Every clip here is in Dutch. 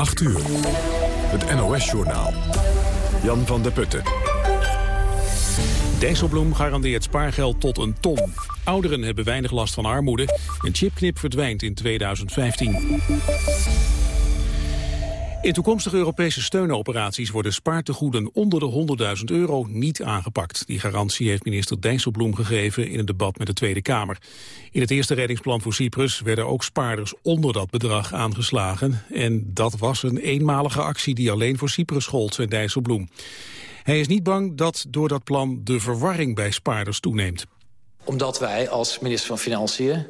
8 uur. Het NOS-journaal. Jan van der Putten. Dijsselbloem garandeert spaargeld tot een ton. Ouderen hebben weinig last van armoede. Een chipknip verdwijnt in 2015. In toekomstige Europese steunoperaties worden spaartegoeden onder de 100.000 euro niet aangepakt. Die garantie heeft minister Dijsselbloem gegeven in een debat met de Tweede Kamer. In het eerste reddingsplan voor Cyprus werden ook spaarders onder dat bedrag aangeslagen. En dat was een eenmalige actie die alleen voor Cyprus gold, zei Dijsselbloem. Hij is niet bang dat door dat plan de verwarring bij spaarders toeneemt. Omdat wij als minister van Financiën,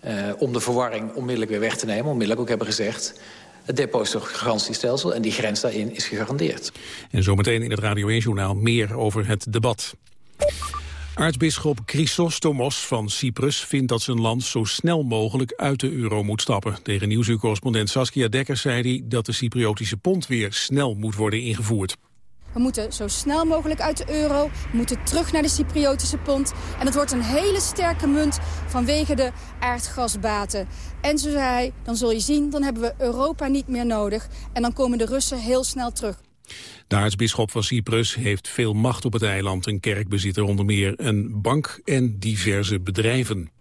eh, om de verwarring onmiddellijk weer weg te nemen... onmiddellijk ook hebben gezegd, het depositogarantiestelsel en die grens daarin is gegarandeerd. En zometeen in het Radio 1-journaal meer over het debat. Aartsbisschop Chrysostomos van Cyprus vindt dat zijn land zo snel mogelijk uit de euro moet stappen. Tegen nieuwsuurcorrespondent Saskia Dekker zei hij dat de Cypriotische pond weer snel moet worden ingevoerd. We moeten zo snel mogelijk uit de euro, we moeten terug naar de Cypriotische pond. En het wordt een hele sterke munt vanwege de aardgasbaten. En zo zei hij, dan zul je zien, dan hebben we Europa niet meer nodig. En dan komen de Russen heel snel terug. De aartsbisschop van Cyprus heeft veel macht op het eiland. Een kerk bezit er onder meer een bank en diverse bedrijven.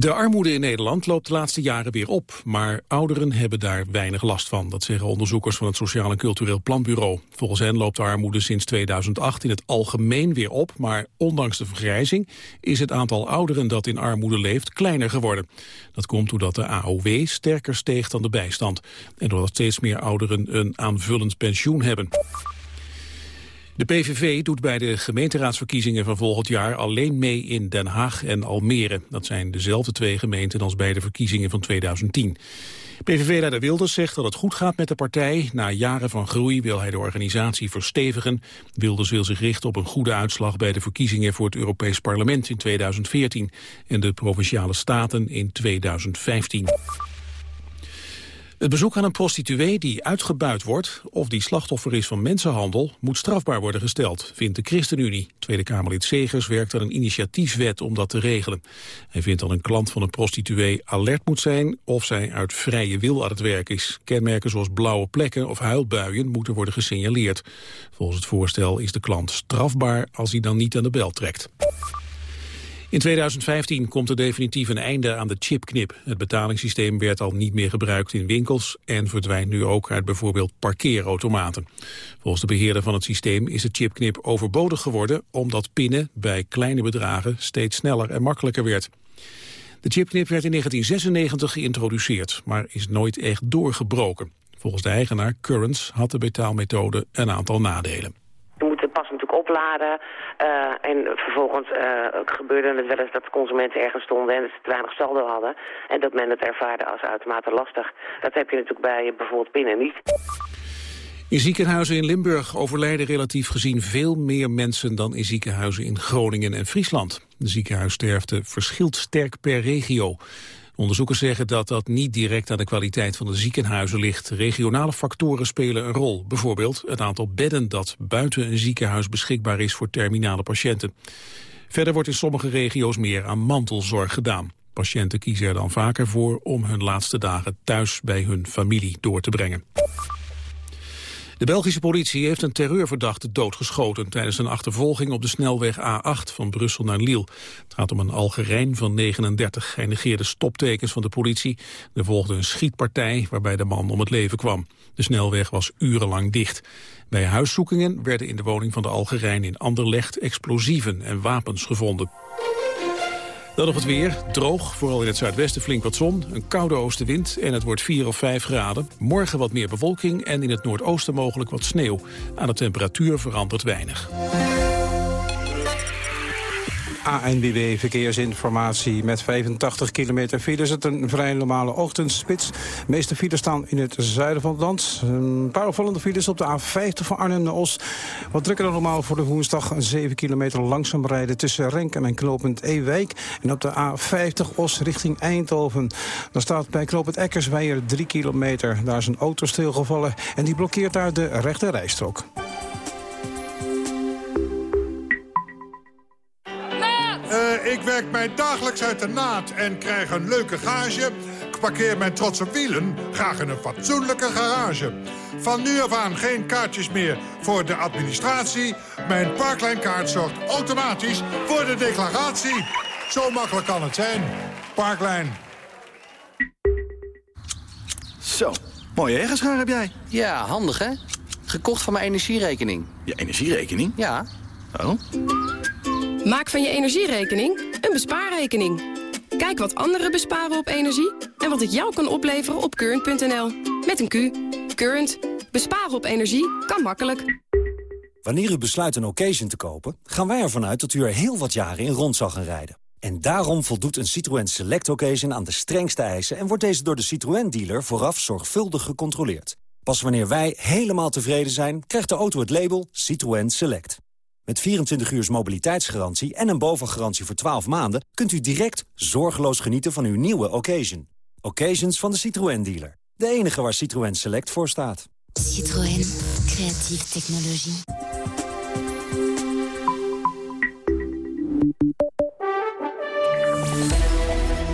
De armoede in Nederland loopt de laatste jaren weer op, maar ouderen hebben daar weinig last van. Dat zeggen onderzoekers van het Sociaal en Cultureel Planbureau. Volgens hen loopt de armoede sinds 2008 in het algemeen weer op, maar ondanks de vergrijzing is het aantal ouderen dat in armoede leeft kleiner geworden. Dat komt doordat de AOW sterker steeg dan de bijstand en doordat steeds meer ouderen een aanvullend pensioen hebben. De PVV doet bij de gemeenteraadsverkiezingen van volgend jaar alleen mee in Den Haag en Almere. Dat zijn dezelfde twee gemeenten als bij de verkiezingen van 2010. PVV-leider Wilders zegt dat het goed gaat met de partij. Na jaren van groei wil hij de organisatie verstevigen. Wilders wil zich richten op een goede uitslag bij de verkiezingen voor het Europees Parlement in 2014 en de Provinciale Staten in 2015. Het bezoek aan een prostituee die uitgebuit wordt... of die slachtoffer is van mensenhandel... moet strafbaar worden gesteld, vindt de ChristenUnie. Tweede Kamerlid Segers werkt aan een initiatiefwet om dat te regelen. Hij vindt dat een klant van een prostituee alert moet zijn... of zij uit vrije wil aan het werk is. Kenmerken zoals blauwe plekken of huilbuien moeten worden gesignaleerd. Volgens het voorstel is de klant strafbaar als hij dan niet aan de bel trekt. In 2015 komt er definitief een einde aan de chipknip. Het betalingssysteem werd al niet meer gebruikt in winkels... en verdwijnt nu ook uit bijvoorbeeld parkeerautomaten. Volgens de beheerder van het systeem is de chipknip overbodig geworden... omdat pinnen bij kleine bedragen steeds sneller en makkelijker werd. De chipknip werd in 1996 geïntroduceerd, maar is nooit echt doorgebroken. Volgens de eigenaar Currents had de betaalmethode een aantal nadelen opladen. Uh, en vervolgens uh, gebeurde het wel eens dat consumenten ergens stonden en dat ze te weinig saldo hadden. En dat men het ervaarde als uitermate lastig. Dat heb je natuurlijk bij bijvoorbeeld pinnen niet. In ziekenhuizen in Limburg overlijden relatief gezien veel meer mensen dan in ziekenhuizen in Groningen en Friesland. De ziekenhuissterfte verschilt sterk per regio. Onderzoekers zeggen dat dat niet direct aan de kwaliteit van de ziekenhuizen ligt. Regionale factoren spelen een rol. Bijvoorbeeld het aantal bedden dat buiten een ziekenhuis beschikbaar is voor terminale patiënten. Verder wordt in sommige regio's meer aan mantelzorg gedaan. Patiënten kiezen er dan vaker voor om hun laatste dagen thuis bij hun familie door te brengen. De Belgische politie heeft een terreurverdachte doodgeschoten tijdens een achtervolging op de snelweg A8 van Brussel naar Lille. Het gaat om een Algerijn van 39. Hij negeerde stoptekens van de politie. Er volgde een schietpartij waarbij de man om het leven kwam. De snelweg was urenlang dicht. Bij huiszoekingen werden in de woning van de Algerijn in Anderlecht explosieven en wapens gevonden. Dan nog het weer. Droog, vooral in het zuidwesten flink wat zon. Een koude oostenwind en het wordt 4 of 5 graden. Morgen wat meer bewolking en in het noordoosten mogelijk wat sneeuw. Aan de temperatuur verandert weinig. ANWB Verkeersinformatie. Met 85 kilometer file is het een vrij normale ochtendspits. De meeste files staan in het zuiden van het land. Een paar opvallende files op de A50 van Arnhem naar Os. Wat drukker dan normaal voor de woensdag. 7 kilometer langzaam rijden tussen Renken en Knopend Ewijk. En op de A50 Os richting Eindhoven. Dan staat bij Knopend Eckersweijer 3 kilometer. Daar is een auto stilgevallen en die blokkeert daar de rechte rijstrook. Ik werk mij dagelijks uit de naad en krijg een leuke gage Ik parkeer mijn trotse wielen graag in een fatsoenlijke garage. Van nu af aan geen kaartjes meer voor de administratie. Mijn Parklijnkaart zorgt automatisch voor de declaratie. Zo makkelijk kan het zijn. Parklijn. Zo, mooie ergenschaar heb jij. Ja, handig hè? Gekocht van mijn energierekening. Je energierekening? Ja. Oh. Maak van je energierekening een bespaarrekening. Kijk wat anderen besparen op energie en wat het jou kan opleveren op current.nl. Met een Q. Current. Besparen op energie kan makkelijk. Wanneer u besluit een occasion te kopen, gaan wij ervan uit dat u er heel wat jaren in rond zal gaan rijden. En daarom voldoet een Citroën Select Occasion aan de strengste eisen... en wordt deze door de Citroën-dealer vooraf zorgvuldig gecontroleerd. Pas wanneer wij helemaal tevreden zijn, krijgt de auto het label Citroën Select. Met 24 uur mobiliteitsgarantie en een bovengarantie voor 12 maanden... kunt u direct zorgeloos genieten van uw nieuwe occasion. Occasions van de Citroën-dealer. De enige waar Citroën Select voor staat. Citroën. Creatieve technologie.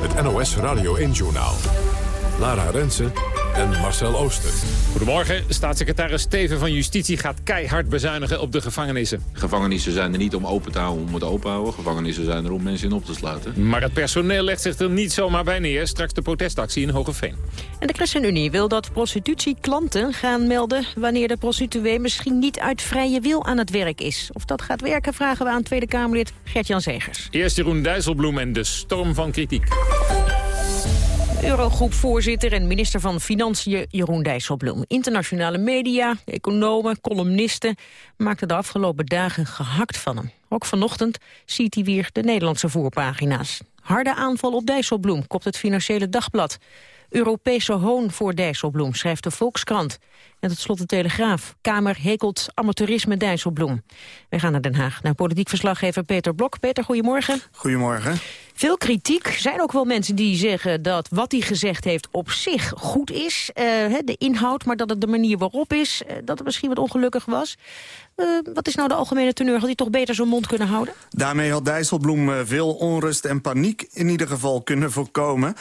Het NOS Radio 1-journaal. Lara Rensen en Marcel Ooster. Goedemorgen. Staatssecretaris Steven van Justitie gaat keihard bezuinigen op de gevangenissen. Gevangenissen zijn er niet om open te houden om het open te houden. Gevangenissen zijn er om mensen in op te sluiten. Maar het personeel legt zich er niet zomaar bij neer. Straks de protestactie in Hogeveen. En de ChristenUnie wil dat prostitutieklanten gaan melden... wanneer de prostituee misschien niet uit vrije wil aan het werk is. Of dat gaat werken, vragen we aan Tweede Kamerlid Gert-Jan Zegers. Eerst Jeroen Dijsselbloem en de storm van kritiek. Eurogroepvoorzitter en minister van Financiën Jeroen Dijsselbloem. Internationale media, economen, columnisten maakten de afgelopen dagen gehakt van hem. Ook vanochtend ziet hij weer de Nederlandse voorpagina's. Harde aanval op Dijsselbloem, kopt het Financiële Dagblad. Europese hoon voor Dijsselbloem, schrijft de Volkskrant. En tot slot de Telegraaf. Kamer hekelt amateurisme Dijsselbloem. Wij gaan naar Den Haag, naar politiek verslaggever Peter Blok. Peter, goedemorgen. Goedemorgen. Veel kritiek. Er zijn ook wel mensen die zeggen dat wat hij gezegd heeft op zich goed is. Uh, de inhoud, maar dat het de manier waarop is, uh, dat het misschien wat ongelukkig was. Uh, wat is nou de algemene teneur? Had hij toch beter zijn mond kunnen houden? Daarmee had Dijsselbloem veel onrust en paniek in ieder geval kunnen voorkomen.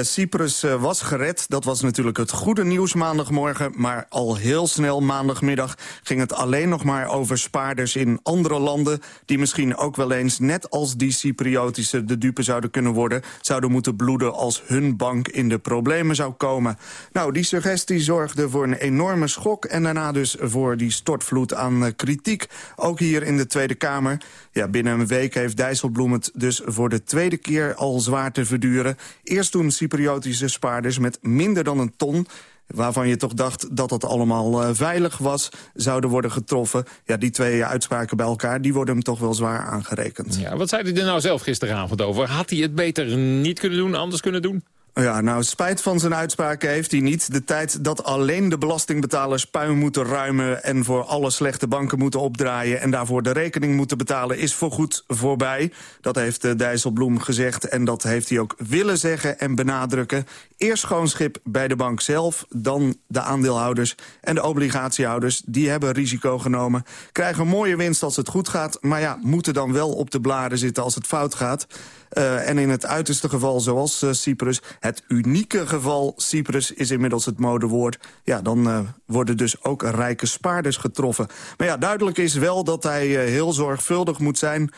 Cyprus was gered, dat was natuurlijk het goede nieuws maandagmorgen. Maar al heel snel maandagmiddag ging het alleen nog maar over spaarders in andere landen... die misschien ook wel eens, net als die Cypriotische, de dupe zouden kunnen worden... zouden moeten bloeden als hun bank in de problemen zou komen. Nou, die suggestie zorgde voor een enorme schok... en daarna dus voor die stortvloed aan kritiek, ook hier in de Tweede Kamer. Ja, binnen een week heeft Dijsselbloem het dus voor de tweede keer al zwaar te verduren. Eerst toen Cypriotische spaarders met minder dan een ton waarvan je toch dacht dat het allemaal uh, veilig was... zouden worden getroffen. Ja, die twee uitspraken bij elkaar, die worden hem toch wel zwaar aangerekend. Ja, wat zei hij er nou zelf gisteravond over? Had hij het beter niet kunnen doen, anders kunnen doen? Ja, nou, spijt van zijn uitspraken heeft hij niet. De tijd dat alleen de belastingbetalers puin moeten ruimen... en voor alle slechte banken moeten opdraaien... en daarvoor de rekening moeten betalen, is voorgoed voorbij. Dat heeft uh, Dijsselbloem gezegd en dat heeft hij ook willen zeggen en benadrukken. Eerst schoon schip bij de bank zelf, dan de aandeelhouders... en de obligatiehouders, die hebben risico genomen. Krijgen een mooie winst als het goed gaat... maar ja, moeten dan wel op de blaren zitten als het fout gaat... Uh, en in het uiterste geval, zoals uh, Cyprus, het unieke geval Cyprus is inmiddels het modewoord. Ja, dan uh, worden dus ook rijke spaarders getroffen. Maar ja, duidelijk is wel dat hij heel zorgvuldig moet zijn...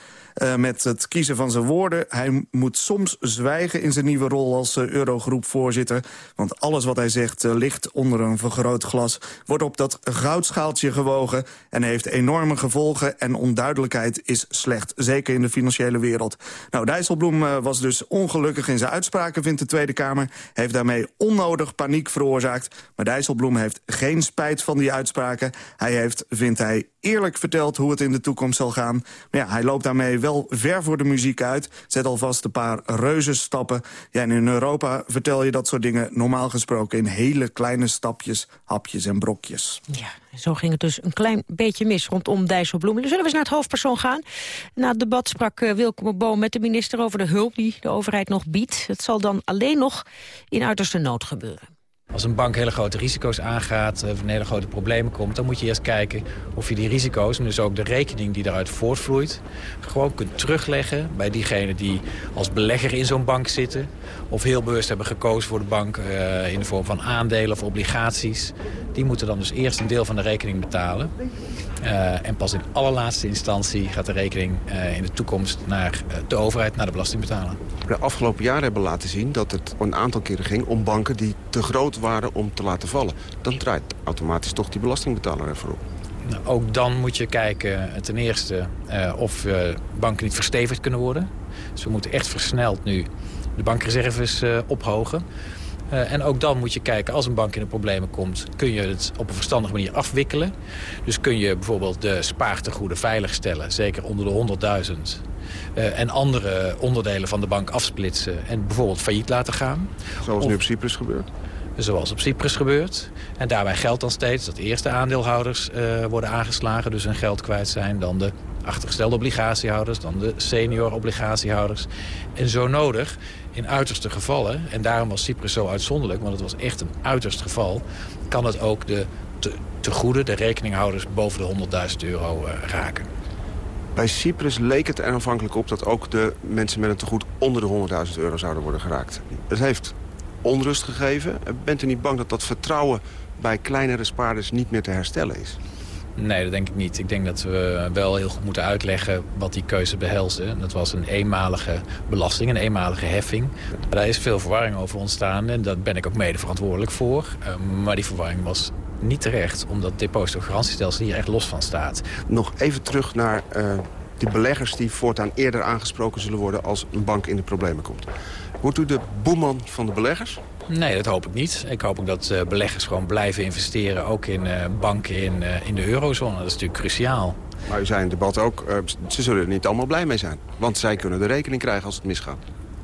Uh, met het kiezen van zijn woorden. Hij moet soms zwijgen in zijn nieuwe rol als uh, Eurogroepvoorzitter. Want alles wat hij zegt uh, ligt onder een vergrootglas. Wordt op dat goudschaaltje gewogen en heeft enorme gevolgen. En onduidelijkheid is slecht, zeker in de financiële wereld. Nou, Dijsselbloem was dus ongelukkig in zijn uitspraken, vindt de Tweede Kamer. Heeft daarmee onnodig paniek veroorzaakt. Maar Dijsselbloem heeft geen spijt van die uitspraken. Hij heeft, vindt hij, eerlijk verteld hoe het in de toekomst zal gaan. Maar ja, hij loopt daarmee wel ver voor de muziek uit. Zet alvast een paar reuzenstappen. Ja, en in Europa vertel je dat soort dingen normaal gesproken... in hele kleine stapjes, hapjes en brokjes. Ja, zo ging het dus een klein beetje mis rondom Dijsselbloem. Zullen we eens naar het hoofdpersoon gaan. Na het debat sprak uh, Wilke Boom met de minister over de hulp... die de overheid nog biedt. Het zal dan alleen nog in uiterste nood gebeuren. Als een bank hele grote risico's aangaat, of in hele grote problemen komt... dan moet je eerst kijken of je die risico's en dus ook de rekening die daaruit voortvloeit... gewoon kunt terugleggen bij diegenen die als belegger in zo'n bank zitten... of heel bewust hebben gekozen voor de bank uh, in de vorm van aandelen of obligaties. Die moeten dan dus eerst een deel van de rekening betalen. Uh, en pas in allerlaatste instantie gaat de rekening in de toekomst naar de overheid, naar de belastingbetaler. De afgelopen jaren hebben laten zien dat het een aantal keren ging om banken die te groot waren om te laten vallen. Dan draait automatisch toch die belastingbetaler ervoor op. Nou, ook dan moet je kijken ten eerste of banken niet verstevigd kunnen worden. Dus we moeten echt versneld nu de bankreserves ophogen. En ook dan moet je kijken, als een bank in de problemen komt... kun je het op een verstandige manier afwikkelen. Dus kun je bijvoorbeeld de spaartegoeden veiligstellen, zeker onder de 100.000... Uh, en andere onderdelen van de bank afsplitsen en bijvoorbeeld failliet laten gaan. Zoals of, nu op Cyprus gebeurt? Zoals op Cyprus gebeurt. En daarbij geldt dan steeds dat eerste aandeelhouders uh, worden aangeslagen... dus hun geld kwijt zijn, dan de achtergestelde obligatiehouders... dan de senior obligatiehouders. En zo nodig in uiterste gevallen, en daarom was Cyprus zo uitzonderlijk... want het was echt een uiterst geval... kan het ook de te, te goede, de rekeninghouders boven de 100.000 euro uh, raken. Bij Cyprus leek het er aanvankelijk op dat ook de mensen met een tegoed onder de 100.000 euro zouden worden geraakt. Het heeft onrust gegeven. Bent u niet bang dat dat vertrouwen bij kleinere spaarders niet meer te herstellen is? Nee, dat denk ik niet. Ik denk dat we wel heel goed moeten uitleggen wat die keuze behelsde. Dat was een eenmalige belasting, een eenmalige heffing. Daar is veel verwarring over ontstaan en daar ben ik ook mede verantwoordelijk voor. Maar die verwarring was niet terecht, omdat depositogarantiestelsel hier echt los van staat. Nog even terug naar uh, die beleggers die voortaan eerder aangesproken zullen worden als een bank in de problemen komt. Wordt u de boeman van de beleggers? Nee, dat hoop ik niet. Ik hoop ook dat uh, beleggers gewoon blijven investeren, ook in uh, banken in, uh, in de eurozone. Dat is natuurlijk cruciaal. Maar u zei in het debat ook, ze zullen er niet allemaal blij mee zijn. Want zij kunnen de rekening krijgen als het misgaat.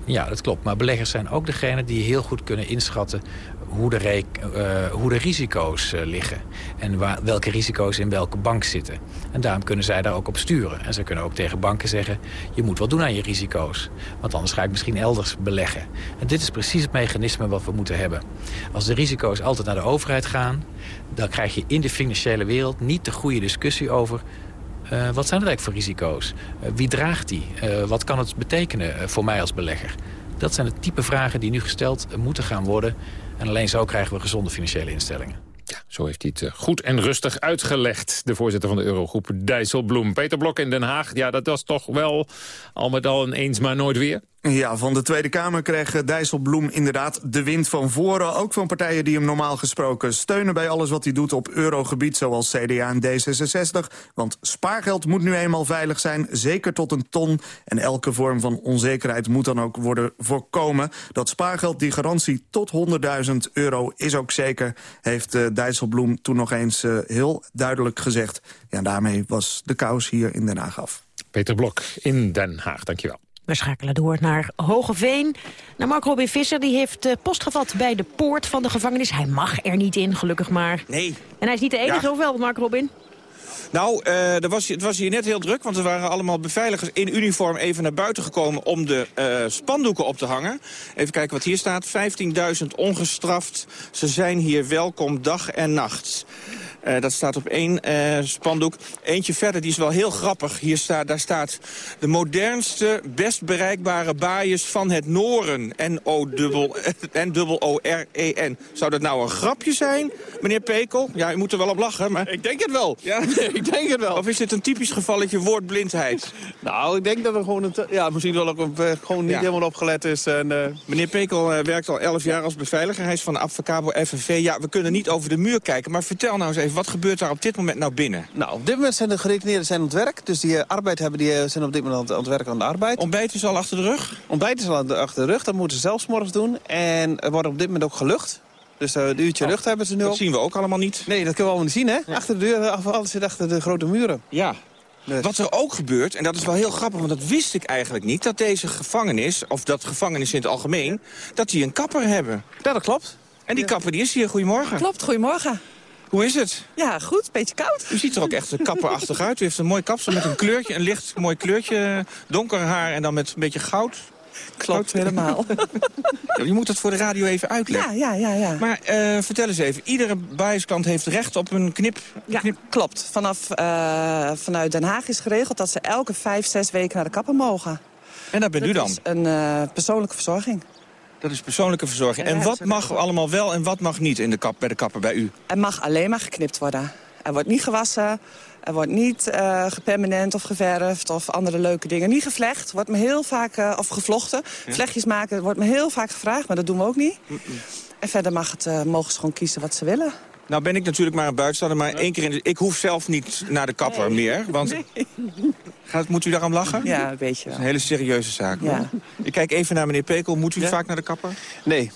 Ja, dat klopt. Maar beleggers zijn ook degene die heel goed kunnen inschatten hoe de, uh, hoe de risico's uh, liggen. En waar, welke risico's in welke bank zitten. En daarom kunnen zij daar ook op sturen. En ze kunnen ook tegen banken zeggen... je moet wat doen aan je risico's. Want anders ga ik misschien elders beleggen. En dit is precies het mechanisme wat we moeten hebben. Als de risico's altijd naar de overheid gaan... dan krijg je in de financiële wereld niet de goede discussie over... Uh, wat zijn er eigenlijk voor risico's? Wie draagt die? Wat kan het betekenen voor mij als belegger? Dat zijn de type vragen die nu gesteld moeten gaan worden. En alleen zo krijgen we gezonde financiële instellingen. Ja, zo heeft hij het goed en rustig uitgelegd. De voorzitter van de Eurogroep Dijsselbloem. Peter Blok in Den Haag, ja, dat was toch wel al met al een eens maar nooit weer. Ja, van de Tweede Kamer kreeg Dijsselbloem inderdaad de wind van voren. Ook van partijen die hem normaal gesproken steunen bij alles wat hij doet op eurogebied, zoals CDA en D66. Want spaargeld moet nu eenmaal veilig zijn, zeker tot een ton. En elke vorm van onzekerheid moet dan ook worden voorkomen. Dat spaargeld, die garantie tot 100.000 euro, is ook zeker, heeft uh, Dijsselbloem toen nog eens uh, heel duidelijk gezegd. Ja, daarmee was de kous hier in Den Haag af. Peter Blok in Den Haag, dankjewel. We schakelen door naar Hogeveen. Naar Mark Robin Visser, die heeft uh, post gevat bij de poort van de gevangenis. Hij mag er niet in, gelukkig maar. Nee. En hij is niet de enige, ja. of wel, Mark Robin? Nou, uh, er was, het was hier net heel druk, want er waren allemaal beveiligers in uniform even naar buiten gekomen om de uh, spandoeken op te hangen. Even kijken wat hier staat. 15.000 ongestraft. Ze zijn hier welkom dag en nacht. Uh, dat staat op één uh, spandoek. Eentje verder, die is wel heel grappig. Hier staat, daar staat de modernste, best bereikbare baaiers van het Noren. N-O-O-R-E-N. Zou dat nou een grapje zijn, meneer Pekel? Ja, u moet er wel op lachen, maar... Ik denk het wel. Ja, ik denk het wel. Of is dit een typisch gevalletje woordblindheid? nou, ik denk dat we gewoon... Een ja, misschien wel ook uh, gewoon niet ja. helemaal opgelet is. En, uh... Meneer Pekel werkt al 11 jaar als beveiliger. Hij is van de Avocabo FNV. Ja, we kunnen niet over de muur kijken, maar vertel nou eens even wat gebeurt daar op dit moment nou binnen? Nou, op dit moment zijn de gedetineerden zijn aan het werk. Dus die arbeid hebben, die zijn op dit moment aan het werken aan de arbeid. Ontbijt is al achter de rug? Ontbijt is al achter de rug. Dat moeten ze zelfs morgens doen. En er wordt op dit moment ook gelucht. Dus uh, een uurtje oh, lucht hebben ze nu Dat ook. zien we ook allemaal niet. Nee, dat kunnen we allemaal niet zien, hè? Ja. Achter de deur, alles zit achter de grote muren. Ja. Dus. Wat er ook gebeurt, en dat is wel heel grappig, want dat wist ik eigenlijk niet... dat deze gevangenis, of dat gevangenis in het algemeen, dat die een kapper hebben. Ja, dat klopt. En die ja. kapper die is hier. Goedemorgen. Klopt, goedemorgen. Hoe is het? Ja, goed. Beetje koud. U ziet er ook echt kapperachtig uit. U heeft een mooi kapsel met een kleurtje, een licht mooi kleurtje. Donker haar en dan met een beetje goud. Klopt, helemaal. Ja, je moet het voor de radio even uitleggen. Ja, ja, ja. ja. Maar eh, vertel eens even, iedere bijensklant heeft recht op een knip. Ja, klopt. Vanaf, eh, vanuit Den Haag is geregeld dat ze elke vijf, zes weken naar de kapper mogen. En dat bent u dan? is een eh, persoonlijke verzorging. Dat is persoonlijke verzorging. En wat mag allemaal wel en wat mag niet in de kap, bij de kapper bij u? Er mag alleen maar geknipt worden. Er wordt niet gewassen, er wordt niet eh gepermanent of geverfd of andere leuke dingen. Niet gevlecht, wordt me heel vaak, eh, of gevlochten. Vlechtjes maken wordt me heel vaak gevraagd, maar dat doen we ook niet. En verder mag het, eh, mogen ze gewoon kiezen wat ze willen. Nou ben ik natuurlijk maar een buitenstaander, maar één keer in de... Ik hoef zelf niet naar de kapper meer, want... Gaat, moet u daarom lachen? Ja, een beetje Dat is een hele serieuze zaak. Ja. Ik kijk even naar meneer Pekel. Moet u vaak naar de kapper? Nee.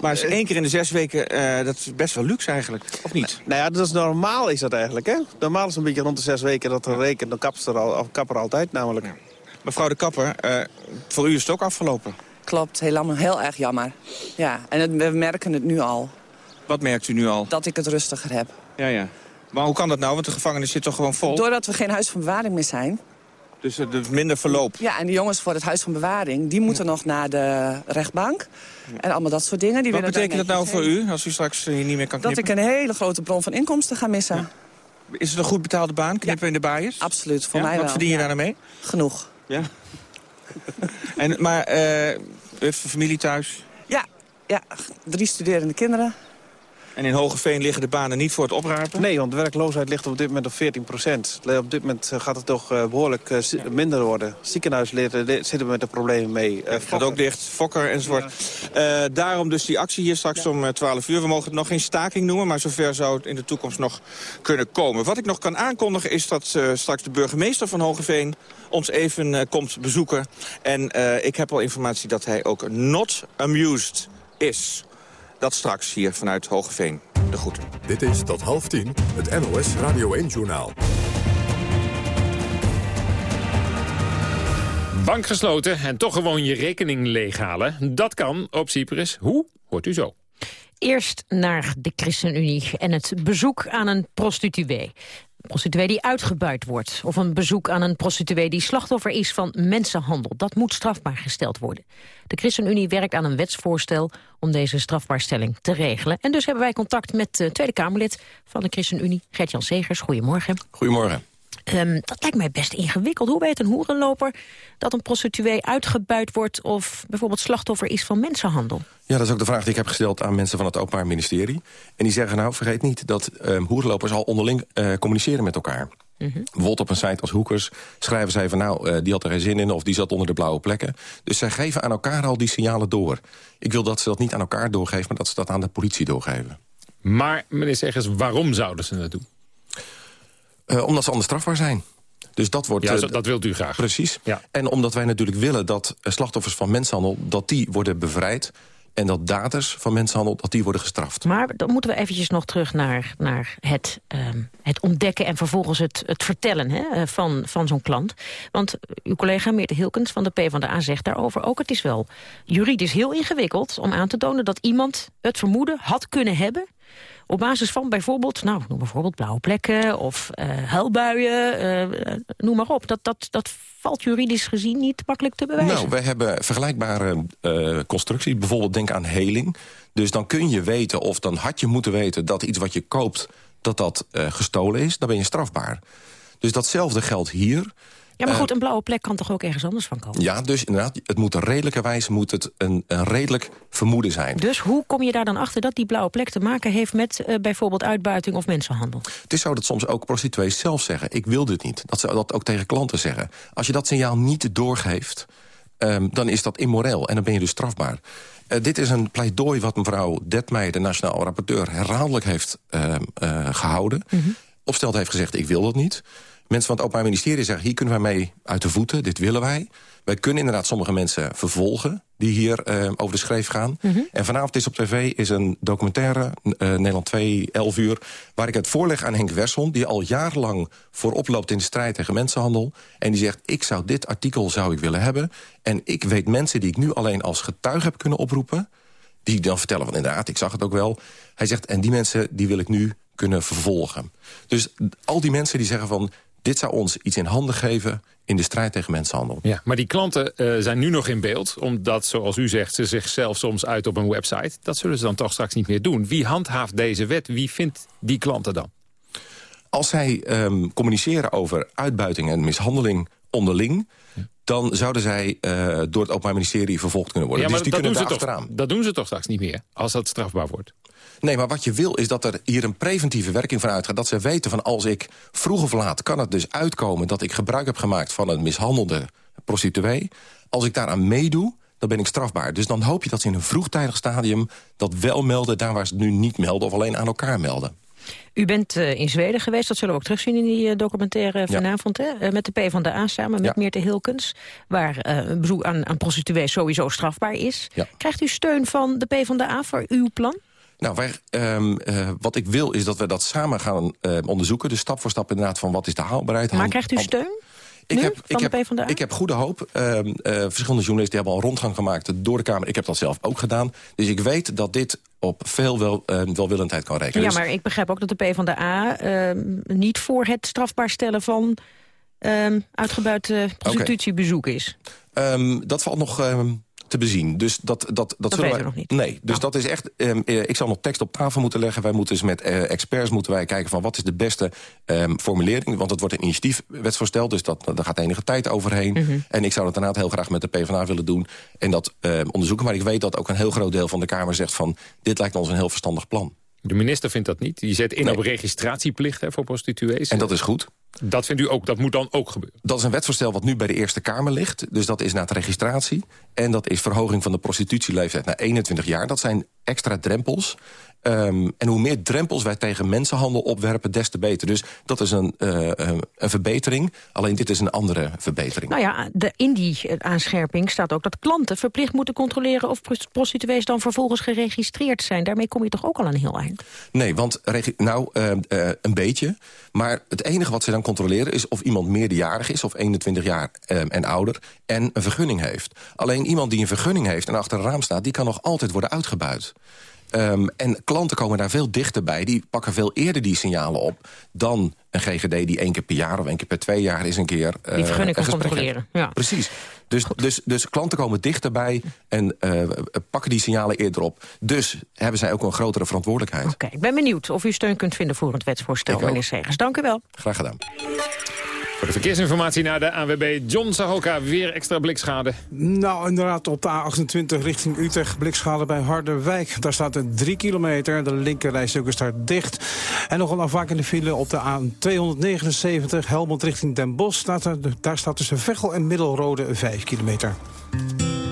Maar is één keer in de zes weken, eh, dat is best wel luxe eigenlijk. Of niet? Nou ja, dat is normaal is dat eigenlijk, hè? Normaal is een beetje rond de zes weken dat er rekent de kapster al, of kapper altijd namelijk. Mevrouw de kapper, eh, voor u is het ook afgelopen. Klopt, heel, heel erg jammer. Ja, en het- we merken het nu al, Wat merkt u nu al? dat ik het rustiger heb. Ja, ja. Maar hoe kan dat nou? Want de gevangenis zit toch gewoon vol? Doordat we geen huis van bewaring meer zijn... Dus er is minder verloop. Ja, en de jongens voor het huis van bewaring... die moeten nog naar de rechtbank. En allemaal dat soort dingen. Die Wat betekent dat nou voor heen. u, als u straks eh, hier niet meer kan Dat knippen? ik een hele grote bron van inkomsten ga missen. Is het een goed betaalde baan? Knippen in de baaiers? Absoluut, voor mij Wat wel. verdien je ja. daar nou mee? Genoeg. Ja. en, maar eh, u heeft een familie thuis? Ja, ja, drie studerende kinderen. En in Hogeveen liggen de banen niet voor het oprapen? Nee, want de werkloosheid ligt op dit moment op 14 procent. Op dit moment eh, gaat het toch eh, behoorlijk eh, minder worden. Ziekenhuisleden eh, zitten met de problemen mee. Eh, gaat ook dicht, Fokker enzovoort. Eh, daarom dus die actie hier straks om eh, 12 uur. We mogen het nog geen staking noemen, maar zover zou het in de toekomst nog kunnen komen. Wat ik nog kan aankondigen is dat eh, straks de burgemeester van Hogeveen ons even komt bezoeken. En eh, ik heb al informatie dat hij ook not amused is. Dat straks hier vanuit Hogeveen. De groeten. Dit is tot half tien het NOS Radio 1-journaal. Bank gesloten en toch gewoon je rekening leeghalen. Dat kan op Cyprus. Hoe? Hoort u zo. Eerst naar de ChristenUnie en het bezoek aan een prostituee. Prostituee die uitgebuit wordt. Of een bezoek aan een prostituee die slachtoffer is van mensenhandel. Dat moet strafbaar gesteld worden. De ChristenUnie werkt aan een wetsvoorstel om deze strafbaarstelling te regelen. En dus hebben wij contact met de Tweede Kamerlid van de ChristenUnie, Gert-Jan Segers. Goedemorgen. Goedemorgen. Ehm, dat lijkt mij best ingewikkeld. Hoe weet een hoerenloper dat een prostituee uitgebuit wordt... of bijvoorbeeld slachtoffer is van mensenhandel? Ja, dat is ook de vraag die ik heb gesteld aan mensen van het Openbaar Ministerie. En die zeggen, nou, vergeet niet dat um, hoerlopers al onderling uh, communiceren met elkaar. Mm -hmm. Bijvoorbeeld op een site als Hoekers schrijven zij van... nou, uh, die had er geen zin in of die zat onder de blauwe plekken. Dus zij geven aan elkaar al die signalen door. Ik wil dat ze dat niet aan elkaar doorgeven, maar dat ze dat aan de politie doorgeven. Maar, meneer Segers, waarom zouden ze dat doen? Uh, omdat ze anders strafbaar zijn. Dus dat wordt... Ja, dat wilt u graag. Precies. Ja. En omdat wij natuurlijk willen dat slachtoffers van mensenhandel... dat die worden bevrijd en dat daders van mensenhandel dat die worden gestraft. Maar dan moeten we eventjes nog terug naar, naar het, um, het ontdekken... en vervolgens het, het vertellen hè, van, van zo'n klant. Want uw collega Meerte Hilkens van de PvdA zegt daarover ook... het is wel juridisch heel ingewikkeld om aan te tonen... dat iemand het vermoeden had kunnen hebben op basis van bijvoorbeeld, nou, noem bijvoorbeeld blauwe plekken of uh, huilbuien, uh, noem maar op. Dat, dat, dat valt juridisch gezien niet makkelijk te bewijzen. Nou, wij hebben vergelijkbare constructies. Bijvoorbeeld denk aan heling. Dus dan kun je weten, of dan had je moeten weten... dat iets wat je koopt, dat dat gestolen is. Dan ben je strafbaar. Dus datzelfde geldt hier. Ja, maar goed, een blauwe plek kan toch ook ergens anders van komen? Ja, dus inderdaad, het moet redelijkerwijs moet het een, een redelijk vermoeden zijn. Dus hoe kom je daar dan achter dat die blauwe plek te maken heeft... met uh, bijvoorbeeld uitbuiting of mensenhandel? Het is zo dat soms ook prostituees zelf zeggen... ik wil dit niet, dat ze dat ook tegen klanten zeggen. Als je dat signaal niet doorgeeft, um, dan is dat immoreel... en dan ben je dus strafbaar. Uh, dit is een pleidooi wat mevrouw Detmeijer, de nationaal rapporteur... herhaaldelijk heeft uh, gehouden. Mm -hmm. Opstelt heeft gezegd, ik wil dat niet... Mensen van het Openbaar Ministerie zeggen... hier kunnen wij mee uit de voeten, dit willen wij. Wij kunnen inderdaad sommige mensen vervolgen... die hier uh, over de schreef gaan. Mm -hmm. En vanavond is op tv is een documentaire, uh, Nederland 2, 11 uur... waar ik het voorleg aan Henk Wershond... die al jarenlang voorop loopt in de strijd tegen mensenhandel. En die zegt, ik zou dit artikel zou ik willen hebben. En ik weet mensen die ik nu alleen als getuige heb kunnen oproepen... die dan vertellen van inderdaad, ik zag het ook wel. Hij zegt, en die mensen die wil ik nu kunnen vervolgen. Dus al die mensen die zeggen van Dit zou ons iets in handen geven in de strijd tegen mensenhandel. Ja, maar die klanten eh, zijn nu nog in beeld. Omdat, zoals u zegt, ze zichzelf soms uit op een website. Dat zullen ze dan toch straks niet meer doen. Wie handhaaft deze wet? Wie vindt die klanten dan? Als zij ehm, communiceren over uitbuiting en mishandeling onderling... dan zouden zij eh, door het Openbaar Ministerie vervolgd kunnen worden. Ja, maar dus die dat, doen ze daar toch, achteraan. dat doen ze toch straks niet meer, als dat strafbaar wordt? Nee, maar wat je wil is dat er hier een preventieve werking van uitgaat. Dat ze weten van als ik vroeg of laat kan het dus uitkomen... dat ik gebruik heb gemaakt van een mishandelde prostituee. Als ik daaraan meedoe, dan ben ik strafbaar. Dus dan hoop je dat ze in een vroegtijdig stadium dat wel melden... daar waar ze het nu niet melden of alleen aan elkaar melden. U bent eh, in Zweden geweest, dat zullen we ook terugzien in die eh, documentaire vanavond. Hè? Eh, met de PvdA samen, met Ja. Meerte Hilkens. Waar een bezoek aan, aan prostituees sowieso strafbaar is. Ja. Krijgt u steun van de PvdA voor uw plan? Nou, ehm, eh, wat ik wil is dat we dat samen gaan eh, onderzoeken. Dus stap voor stap inderdaad van wat is de haalbaarheid. Maar krijgt u steun? Ik nu heb, ik, heb, ik heb goede hoop. Ehm, eh, verschillende journalisten hebben al rondgang gemaakt door de Kamer. Ik heb dat zelf ook gedaan. Dus ik weet dat dit op veel wel, welwillendheid kan rekenen. Ja, Dus- maar ik begrijp ook dat de PvdA niet voor het strafbaar stellen van uitgebuit prostitutiebezoek is. Ehm, dat valt nog ehm, te bezien. Dus dat, dat, dat, zullen wij, we nog niet. Nee, dus dat is echt. ehm, eh, ik zal nog tekst op tafel moeten leggen. Wij moeten dus met eh, experts moeten wij kijken van wat is de beste ehm, formulering. Want het wordt een initiatiefwetsvoorstel, dus dat, daar gaat enige tijd overheen. Mhm. En ik zou dat inderdaad heel graag met de PvdA willen doen en dat ehm, onderzoeken. Maar ik weet dat ook een heel groot deel van de Kamer zegt van dit lijkt ons een heel verstandig plan. De minister vindt dat niet. Die zet in op registratieplicht hè, voor prostituees. En dat is goed. Dat vindt u ook, dat moet dan ook gebeuren. Dat is een wetsvoorstel wat nu bij de Eerste Kamer ligt. Dus dat is na de registratie. En dat is verhoging van de prostitutieleeftijd naar 21 jaar. Dat zijn extra drempels. Ehm, en hoe meer drempels wij tegen mensenhandel opwerpen, des te beter. Dus dat is een, eh, eh, een verbetering. Alleen dit is een andere verbetering. Nou ja, de, in die eh, aanscherping staat ook dat klanten verplicht moeten controleren of pros- prostituees dan vervolgens geregistreerd zijn. Daarmee kom je toch ook al een heel eind. Nee, want nou, eh, eh, een beetje. Maar het enige wat ze dan controleren is of iemand meerderjarig is... of 21 jaar eh, en ouder en een vergunning heeft. Alleen iemand die een vergunning heeft en achter een raam staat... die kan nog altijd worden uitgebuit. Ehm, en klanten komen daar veel dichterbij. Die pakken veel eerder die signalen op dan een GGD die één keer per jaar of één keer per twee jaar is een keer eh, Die vergunning een kan controleren. Ja. Precies. Dus, dus, dus klanten komen dichterbij en eh, pakken die signalen eerder op. Dus hebben zij ook een grotere verantwoordelijkheid. Oké, ik ben benieuwd of u steun kunt vinden voor het wetsvoorstel, meneer Segers. Dank u wel. Graag gedaan. Voor de verkeersinformatie naar de ANWB John Sahoka. Weer extra blikschade. Nou, inderdaad, op de A28 richting Utrecht, blikschade bij Harderwijk. Daar staat een 3 kilometer, de linkerrijstuk is daar dicht. En nog een afwakende file op de A279, Helmond richting Den Bosch. Staat er, daar staat tussen Veghel en Middelrode 5 kilometer.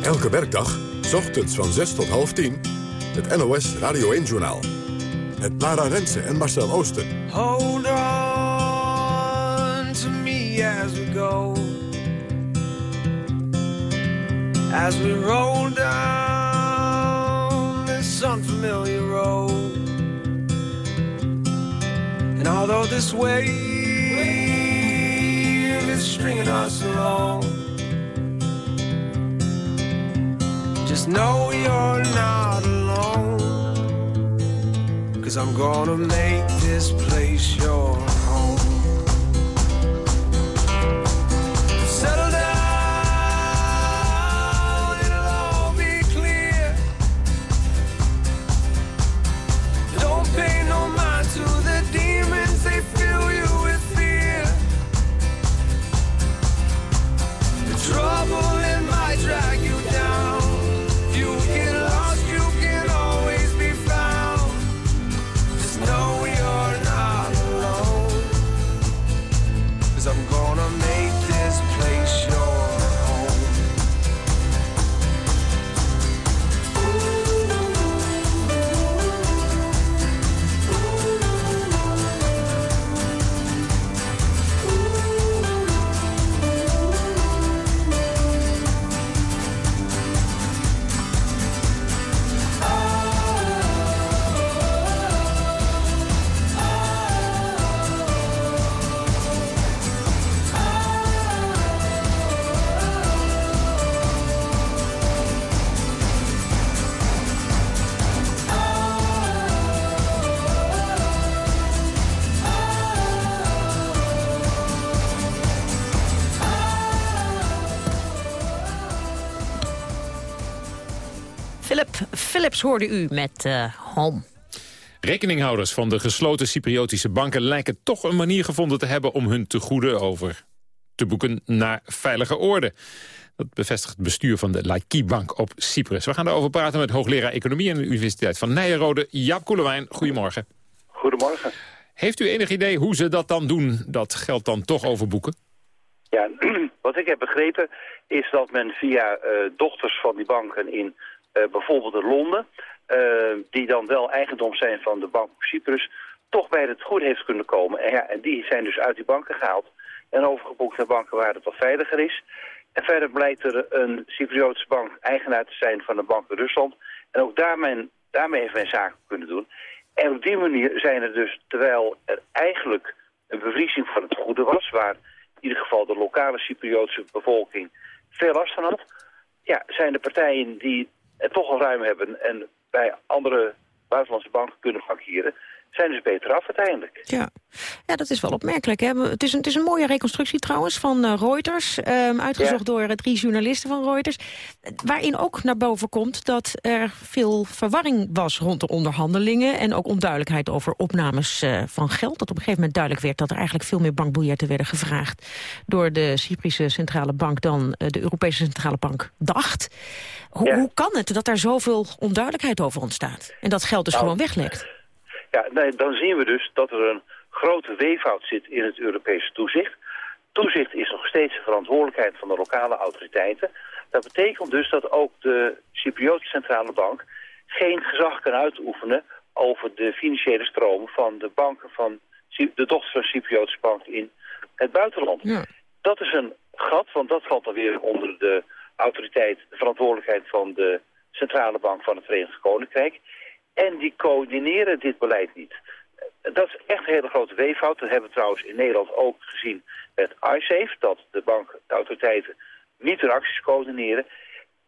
Elke werkdag, 's ochtends van 6 tot half 10, het NOS Radio 1-journaal. Met Lara Rensen en Marcel Oosten. Hold as we go. As we roll down this unfamiliar road. And although this wave is stringing us along, just know you're not alone. Cause I'm gonna make this place your home. Philips hoorde u met uh, Home. Rekeninghouders van de gesloten Cypriotische banken lijken toch een manier gevonden te hebben om hun tegoeden over te boeken naar veilige orde. Dat bevestigt het bestuur van de Laiki Bank op Cyprus. We gaan daarover praten met hoogleraar Economie aan de Universiteit van Nijenrode, Jaap Koelewijn. Goedemorgen. Goedemorgen. Heeft u enig idee hoe ze dat dan doen, dat geld dan toch overboeken? Ja, wat ik heb begrepen is dat men via uh, dochters van die banken in bijvoorbeeld in Londen... Uh, die dan wel eigendom zijn van de bank op Cyprus... toch bij het goed heeft kunnen komen. En, ja, en die zijn dus uit die banken gehaald en overgeboekt naar banken waar het wat veiliger is. En verder blijkt er een Cypriotische bank eigenaar te zijn van de bank in Rusland. En ook daarmee, daarmee heeft men zaken kunnen doen. En op die manier zijn er dus, terwijl er eigenlijk een bevriezing van het goede was... waar in ieder geval de lokale Cypriotische bevolking veel last van had... ja, zijn de partijen die het toch al ruim hebben en bij andere buitenlandse banken kunnen bankieren zijn dus beter af uiteindelijk. Ja, ja dat is wel opmerkelijk. Hè? Het, is een, het is een mooie reconstructie trouwens van uh, Reuters. Um, uitgezocht door uh, drie journalisten van Reuters. Waarin ook naar boven komt dat er veel verwarring was rond de onderhandelingen. En ook onduidelijkheid over opnames uh, van geld. Dat op een gegeven moment duidelijk werd dat er eigenlijk veel meer bankbiljetten werden gevraagd. Door de Cyprische Centrale Bank dan de Europese Centrale Bank dacht. Ho ja. Hoe kan het dat er zoveel onduidelijkheid over ontstaat? En dat geld dus nou, gewoon weglekt? Ja, nee, dan zien we dus dat er een grote weefhoud zit in het Europese toezicht. Toezicht is nog steeds de verantwoordelijkheid van de lokale autoriteiten. Dat betekent dus dat ook de Cypriotische Centrale Bank geen gezag kan uitoefenen over de financiële stromen van de banken van de dochter van de Cypriotische Bank in het buitenland. Ja. Dat is een gat, want dat valt dan weer onder de autoriteit, de verantwoordelijkheid van de Centrale Bank van het Verenigd Koninkrijk. En die coördineren dit beleid niet. Dat is echt een hele grote weeffout. Dat hebben we trouwens in Nederland ook gezien met iSafe. Dat de bank, de autoriteiten niet hun acties coördineren.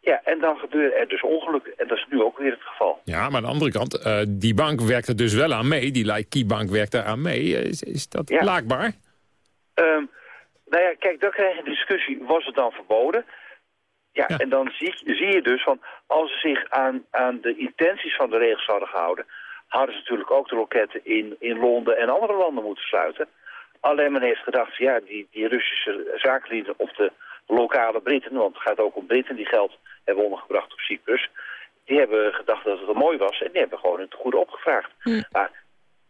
Ja, en dan gebeuren er dus ongelukken. En dat is nu ook weer het geval. Ja, maar aan de andere kant, uh, die bank werkt er dus wel aan mee. Die Laiki Bank werkt er aan mee. Is, is dat ja. laakbaar? Um, nou ja, kijk, dan krijg je een discussie. Was het dan verboden? Ja, ja, en dan zie, zie je dus van, als ze zich aan, aan de intenties van de regels hadden gehouden, hadden ze natuurlijk ook de loketten in, in Londen en andere landen moeten sluiten. Alleen men heeft gedacht, ja, die, die Russische zakenlieden of de lokale Britten, want het gaat ook om Britten die geld hebben ondergebracht op Cyprus, die hebben gedacht dat het mooi was en die hebben gewoon het goede opgevraagd. Hm. Maar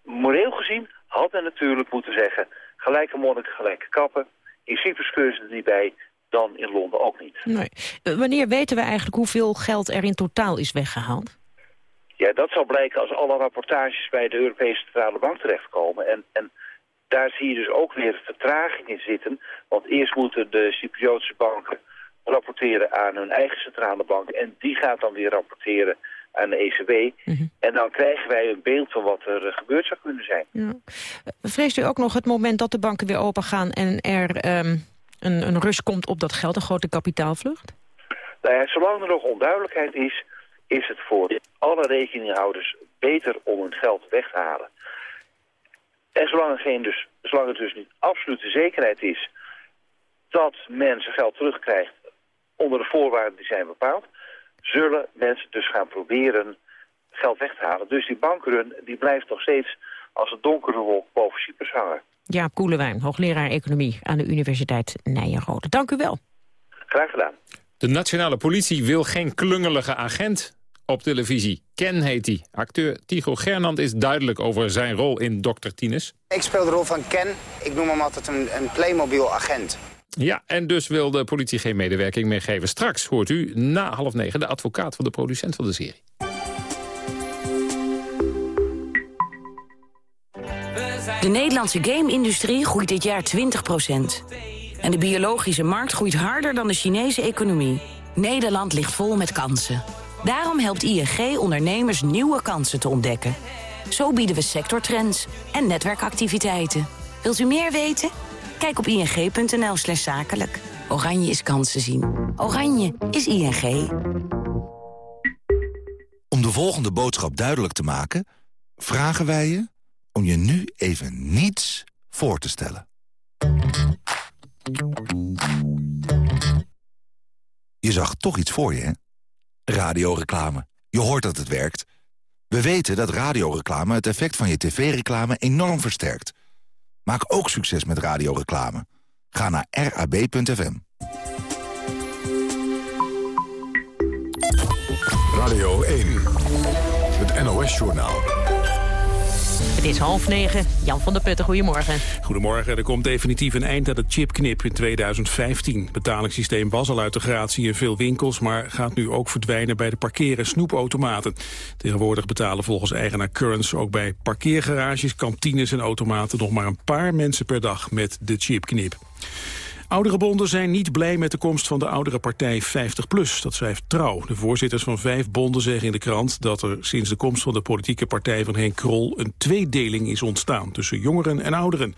moreel gezien had men natuurlijk moeten zeggen, gelijke monniken, gelijke kappen. In Cyprus kunnen ze er niet bij, dan in Londen ook niet. Nee. Uh, wanneer weten we eigenlijk hoeveel geld er in totaal is weggehaald? Ja, dat zal blijken als alle rapportages bij de Europese Centrale Bank terechtkomen. En, en daar zie je dus ook weer vertraging in zitten. Want eerst moeten de Cypriotische banken rapporteren aan hun eigen centrale bank. En die gaat dan weer rapporteren aan de ECB. Mm -hmm. En dan krijgen wij een beeld van wat er gebeurd zou kunnen zijn. Ja. Vreest u ook nog het moment dat de banken weer open gaan en er... Um een, een rust komt op dat geld, een grote kapitaalvlucht? Nou ja, zolang er nog onduidelijkheid is, is het voor alle rekeninghouders beter om hun geld weg te halen. En zolang, er geen dus, zolang het dus niet absolute zekerheid is dat mensen geld terugkrijgt onder de voorwaarden die zijn bepaald, zullen mensen dus gaan proberen geld weg te halen. Dus die bankrun die blijft nog steeds als een donkere wolk boven Cyprus hangen. Jaap Koelewijn, hoogleraar economie aan de Universiteit Nijenrode. Dank u wel. Graag gedaan. De nationale politie wil geen klungelige agent op televisie. Ken heet hij. Acteur Tigo Gernand is duidelijk over zijn rol in Dr. Tinus. Ik speel de rol van Ken. Ik noem hem altijd een, een Playmobil-agent. Ja, en dus wil de politie geen medewerking meer geven. Straks hoort u na half negen de advocaat van de producent van de serie. De Nederlandse game-industrie groeit dit jaar 20% En de biologische markt groeit harder dan de Chinese economie. Nederland ligt vol met kansen. Daarom helpt ING ondernemers nieuwe kansen te ontdekken. Zo bieden we sectortrends en netwerkactiviteiten. Wilt u meer weten? Kijk op ing.nl slash zakelijk. Oranje is kansen zien. Oranje is ING. Om de volgende boodschap duidelijk te maken... vragen wij je om je nu even niets voor te stellen. Je zag toch iets voor je, hè? Radioreclame. Je hoort dat het werkt. We weten dat radioreclame het effect van je tv-reclame enorm versterkt. Maak ook succes met radioreclame. Ga naar rab.fm. Radio 1, het NOS-journaal. Het is half negen. Jan van der Putten, goedemorgen. Goedemorgen. Er komt definitief een eind aan de chipknip in 2015. Het betalingssysteem was al uit de gratie in veel winkels... maar gaat nu ook verdwijnen bij de parkeer- en snoepautomaten. Tegenwoordig betalen volgens eigenaar Currents ook bij parkeergarages, kantines en automaten... nog maar een paar mensen per dag met de chipknip. Oudere bonden zijn niet blij met de komst van de oudere partij 50PLUS. Dat schrijft Trouw. De voorzitters van vijf bonden zeggen in de krant... dat er sinds de komst van de politieke partij van Henk Krol... een tweedeling is ontstaan tussen jongeren en ouderen.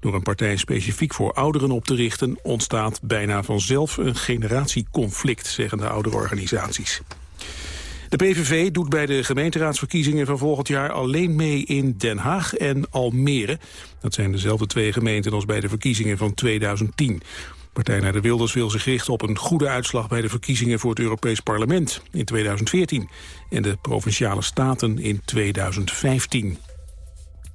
Door een partij specifiek voor ouderen op te richten... ontstaat bijna vanzelf een generatieconflict, zeggen de oudere organisaties. De PVV doet bij de gemeenteraadsverkiezingen van volgend jaar alleen mee in Den Haag en Almere. Dat zijn dezelfde twee gemeenten als bij de verkiezingen van 2010. Partij naar de Wilders wil zich richten op een goede uitslag bij de verkiezingen voor het Europees Parlement in 2014 en de Provinciale Staten in 2015.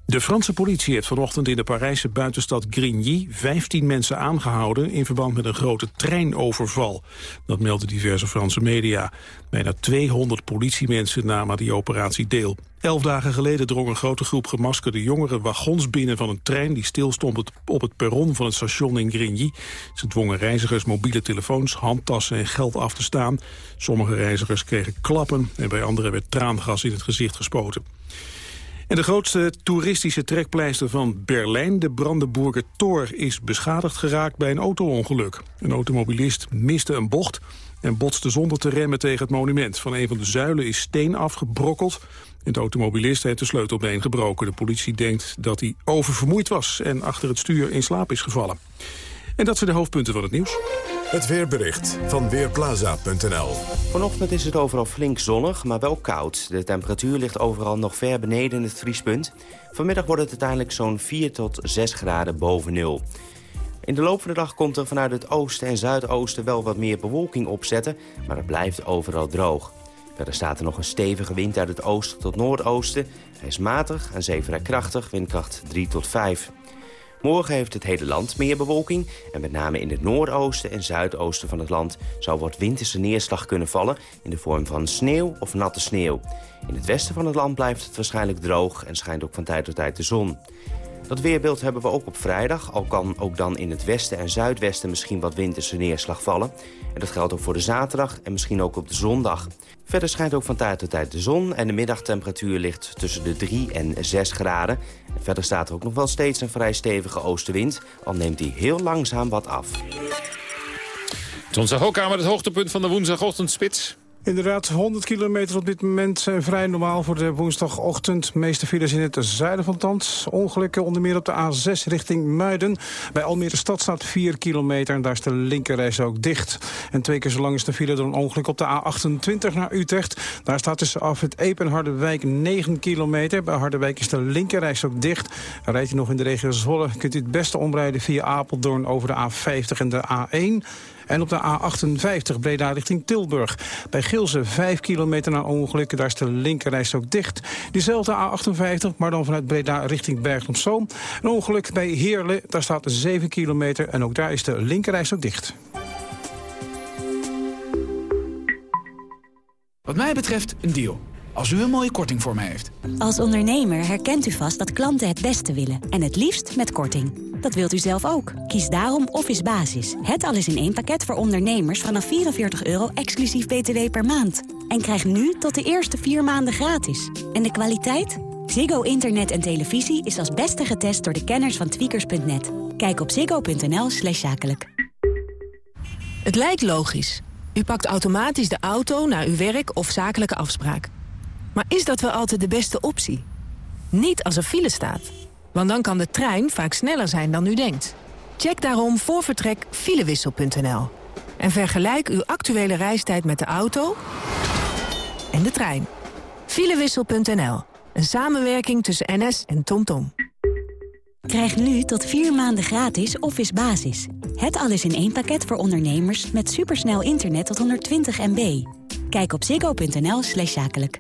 De Franse politie heeft vanochtend in de Parijse buitenstad Grigny 15 mensen aangehouden in verband met een grote treinoverval. Dat melden diverse Franse media. Bijna 200 politiemensen namen die operatie deel. Elf dagen geleden drong een grote groep gemaskerde jongeren wagons binnen van een trein die stilstond op het perron van het station in Grigny. Ze dwongen reizigers mobiele telefoons, handtassen en geld af te staan. Sommige reizigers kregen klappen en bij anderen werd traangas in het gezicht gespoten. En de grootste toeristische trekpleister van Berlijn, de Brandenburger Tor, is beschadigd geraakt bij een autoongeluk. Een automobilist miste een bocht en botste zonder te remmen tegen het monument. Van een van de zuilen is steen afgebrokkeld. En de automobilist heeft de sleutelbeen gebroken. De politie denkt dat hij oververmoeid was en achter het stuur in slaap is gevallen. En dat zijn de hoofdpunten van het nieuws. Het weerbericht van Weerplaza.nl Vanochtend is het overal flink zonnig, maar wel koud. De temperatuur ligt overal nog ver beneden het vriespunt. Vanmiddag wordt het uiteindelijk zo'n 4 tot 6 graden boven nul. In de loop van de dag komt er vanuit het oosten en zuidoosten wel wat meer bewolking opzetten, maar het blijft overal droog. Verder staat er nog een stevige wind uit het oosten tot noordoosten. Hij is matig en zee vrij krachtig, windkracht 3 tot 5. Morgen heeft het hele land meer bewolking. En met name in het noordoosten en zuidoosten van het land... zou wat winterse neerslag kunnen vallen... in de vorm van sneeuw of natte sneeuw. In het westen van het land blijft het waarschijnlijk droog... en schijnt ook van tijd tot tijd de zon. Dat weerbeeld hebben we ook op vrijdag, al kan ook dan in het westen en zuidwesten misschien wat winterse neerslag vallen. En dat geldt ook voor de zaterdag en misschien ook op de zondag. Verder schijnt ook van tijd tot tijd de zon en de middagtemperatuur ligt tussen de 3 en 6 graden. En verder staat er ook nog wel steeds een vrij stevige oostenwind, al neemt die heel langzaam wat af. John Zahoka met het hoogtepunt van de woensdagochtendspits. Inderdaad, 100 kilometer op dit moment zijn vrij normaal voor de woensdagochtend. De meeste files in het zuiden van het. Ongelukken onder meer op de A6 richting Muiden. Bij Almere stad staat 4 kilometer en daar is de linkerreis ook dicht. En twee keer zo lang is de file door een ongeluk op de A28 naar Utrecht. Daar staat tussen af het Eep en Harderwijk 9 kilometer. Bij Harderwijk is de linkerreis ook dicht. Rijdt u nog in de regio Zwolle, kunt u het beste omrijden via Apeldoorn over de A50 en de A1... En op de A58 Breda richting Tilburg. Bij Gilze 5 kilometer na ongelukken, daar is de linkerreis ook dicht. Diezelfde A58, maar dan vanuit Breda richting Bergen op Zoom. Een ongeluk bij Heerlen, daar staat 7 kilometer en ook daar is de linkerreis ook dicht. Wat mij betreft een deal. Als u een mooie korting voor mij heeft. Als ondernemer herkent u vast dat klanten het beste willen. En het liefst met korting. Dat wilt u zelf ook. Kies daarom Office Basis. Het alles in één pakket voor ondernemers vanaf 44 euro exclusief btw per maand. En krijg nu tot de eerste vier maanden gratis. En de kwaliteit? Ziggo Internet en televisie is als beste getest door de kenners van tweakers.net. Kijk op ziggo.nl slash zakelijk. Het lijkt logisch. U pakt automatisch de auto naar uw werk of zakelijke afspraak. Maar is dat wel altijd de beste optie? Niet als er file staat. Want dan kan de trein vaak sneller zijn dan u denkt. Check daarom voor vertrek filewissel.nl. En vergelijk uw actuele reistijd met de auto en de trein. Filewissel.nl. Een samenwerking tussen NS en TomTom. Krijg nu tot vier maanden gratis Office Basis. Het alles in één pakket voor ondernemers met supersnel internet tot 120 MB. Kijk op ziggo.nl zakelijk.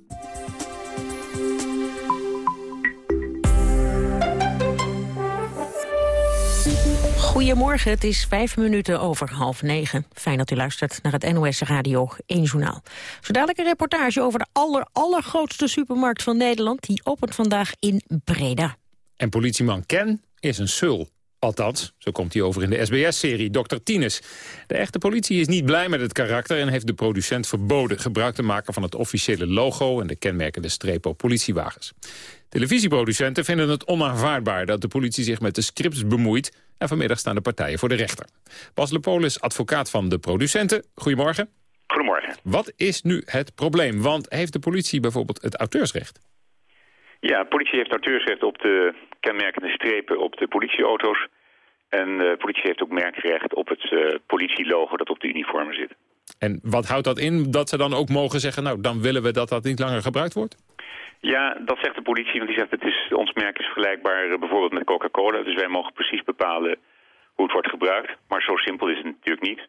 Goedemorgen, het is vijf minuten over half negen. Fijn dat u luistert naar het NOS Radio 1 Journaal. Zo dadelijk een reportage over de aller, allergrootste supermarkt van Nederland. Die opent vandaag in Breda. En politieman Ken is een sul. Althans, zo komt hij over in de SBS-serie Dr. Tines. De echte politie is niet blij met het karakter... en heeft de producent verboden gebruik te maken van het officiële logo... en de kenmerkende streep op politiewagens. Televisieproducenten vinden het onaanvaardbaar... dat de politie zich met de scripts bemoeit... en vanmiddag staan de partijen voor de rechter. Bas Lepolis, advocaat van de producenten. Goedemorgen. Goedemorgen. Wat is nu het probleem? Want heeft de politie bijvoorbeeld het auteursrecht? Ja, de politie heeft auteursrecht op de kenmerkende strepen op de politieauto's. En de politie heeft ook merkrecht op het uh, politielogo dat op de uniformen zit. En wat houdt dat in? Dat ze dan ook mogen zeggen, nou, dan willen we dat dat niet langer gebruikt wordt? Ja, dat zegt de politie, want die zegt het is, ons merk is vergelijkbaar uh, bijvoorbeeld met Coca-Cola. Dus wij mogen precies bepalen hoe het wordt gebruikt. Maar zo simpel is het natuurlijk niet.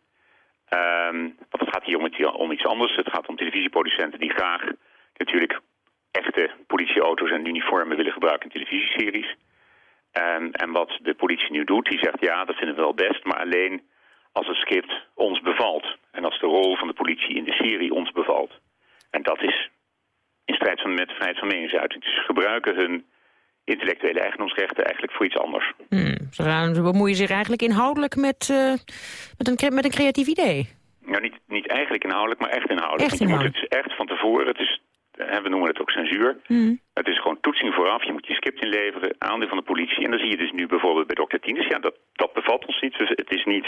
Um, want het gaat hier om iets, om iets anders. Het gaat om televisieproducenten die graag natuurlijk echte politieauto's en uniformen willen gebruiken in televisieseries. En, en wat de politie nu doet, die zegt ja, dat vinden we wel best, maar alleen als het script ons bevalt. En als de rol van de politie in de serie ons bevalt. En dat is in strijd van, met de vrijheid van meningsuiting. Dus ze gebruiken hun intellectuele eigendomsrechten eigenlijk voor iets anders. Hmm, ze, bemoeien zich eigenlijk inhoudelijk met, uh, met, een, met een creatief idee. Nou, niet, niet eigenlijk inhoudelijk, maar echt inhoudelijk. Echt Want je moet inhoudelijk. het echt van tevoren, het is we noemen het ook censuur. Hmm. Het is gewoon toetsing vooraf. Je moet je script inleveren, aandeel van de politie. En dan zie je dus nu bijvoorbeeld bij Dr. Tines. Ja, dat, dat bevalt ons niet. Dus het is niet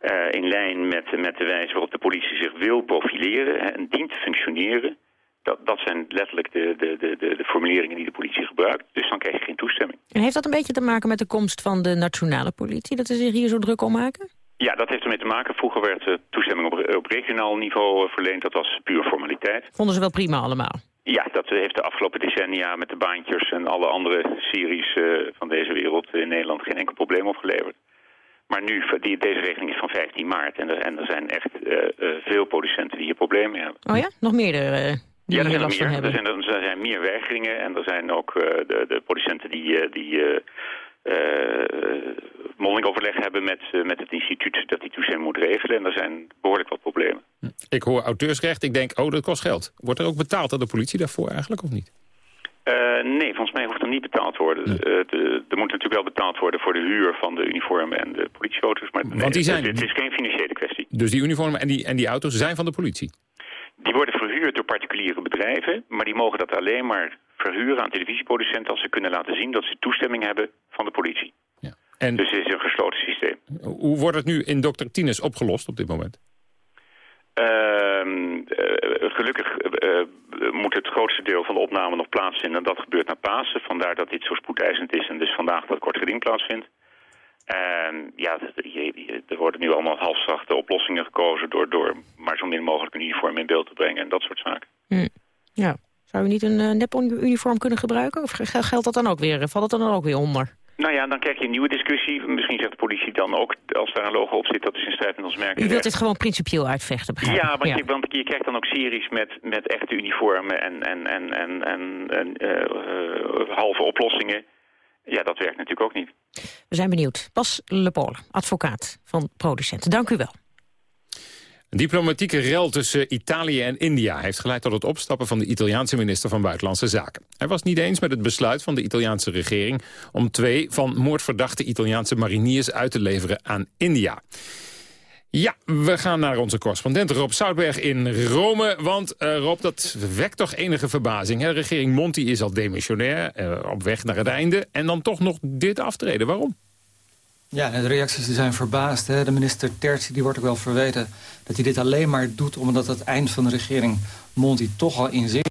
uh, in lijn met, met de wijze waarop de politie zich wil profileren en dient te functioneren. Dat, dat zijn letterlijk de, de, de, de, de formuleringen die de politie gebruikt. Dus dan krijg je geen toestemming. En heeft dat een beetje te maken met de komst van de nationale politie? Dat ze zich hier zo druk om maken? Ja, dat heeft ermee te maken. Vroeger werd uh, toestemming op, op regionaal niveau uh, verleend. Dat was puur formaliteit. Vonden ze wel prima allemaal? Ja, dat heeft de afgelopen decennia met de baantjes en alle andere series uh, van deze wereld in Nederland geen enkel probleem opgeleverd. Maar nu, die, deze regeling is van 15 maart en er, en er zijn echt veel producenten die hier problemen hebben. Oh ja? Nog meerdere? Die ja, er zijn, last er, van meer. Er, zijn, er zijn meer weigeringen en er zijn ook de, de producenten die... die uh, mondelingoverleg hebben met, uh, met het instituut dat die toestemming moet regelen. En er zijn behoorlijk wat problemen. Ik hoor auteursrecht, ik denk, oh, dat kost geld. Wordt er ook betaald door de politie daarvoor eigenlijk, of niet? Uh, nee, volgens mij hoeft er niet betaald te worden. Nee. De, er moet natuurlijk wel betaald worden voor de huur van de uniformen en de politieauto's. Maar Want die zijn... het is geen financiële kwestie. Dus die uniformen en die, en die auto's zijn van de politie? Die worden verhuurd door particuliere bedrijven, maar die mogen dat alleen maar verhuren aan televisieproducenten als ze kunnen laten zien dat ze toestemming hebben van de politie. Ja. En dus het is een gesloten systeem. Hoe wordt het nu in Dr. Tines opgelost op dit moment? Uh, uh, gelukkig uh, moet het grootste deel van de opname nog plaatsvinden. En dat gebeurt na Pasen. Vandaar dat dit zo spoedeisend is en dus vandaag dat kort geding plaatsvindt. En ja, er worden nu allemaal halfzachte oplossingen gekozen... door, door maar zo min mogelijk een uniform in beeld te brengen en dat soort zaken. Hm. Ja. Zou u niet een uh, nep-uniform kunnen gebruiken? Of geldt dat dan ook weer? Valt dat dan ook weer onder? Nou ja, dan krijg je een nieuwe discussie. Misschien zegt de politie dan ook, als daar een logo op zit... dat is in strijd met ons merk. U wilt dit gewoon principieel uitvechten, begrijp Ja, want, ja. Je, want je krijgt dan ook series met, met echte uniformen... en, en, en, en, en, en uh, uh, halve oplossingen. Ja, dat werkt natuurlijk ook niet. We zijn benieuwd. Bas Lepole, advocaat van producenten. Dank u wel. Een diplomatieke rel tussen Italië en India heeft geleid tot het opstappen van de Italiaanse minister van Buitenlandse Zaken. Hij was niet eens met het besluit van de Italiaanse regering om twee van moordverdachte Italiaanse mariniers uit te leveren aan India. Ja, we gaan naar onze correspondent Rob Zoutberg in Rome. Want uh, Rob, dat wekt toch enige verbazing. Hè? Regering Monti is al demissionair, uh, op weg naar het einde. En dan toch nog dit aftreden. Waarom? Ja, de reacties die zijn verbaasd. Hè. De minister Terzi die wordt ook wel verweten dat hij dit alleen maar doet... omdat het eind van de regering Monti toch al in zicht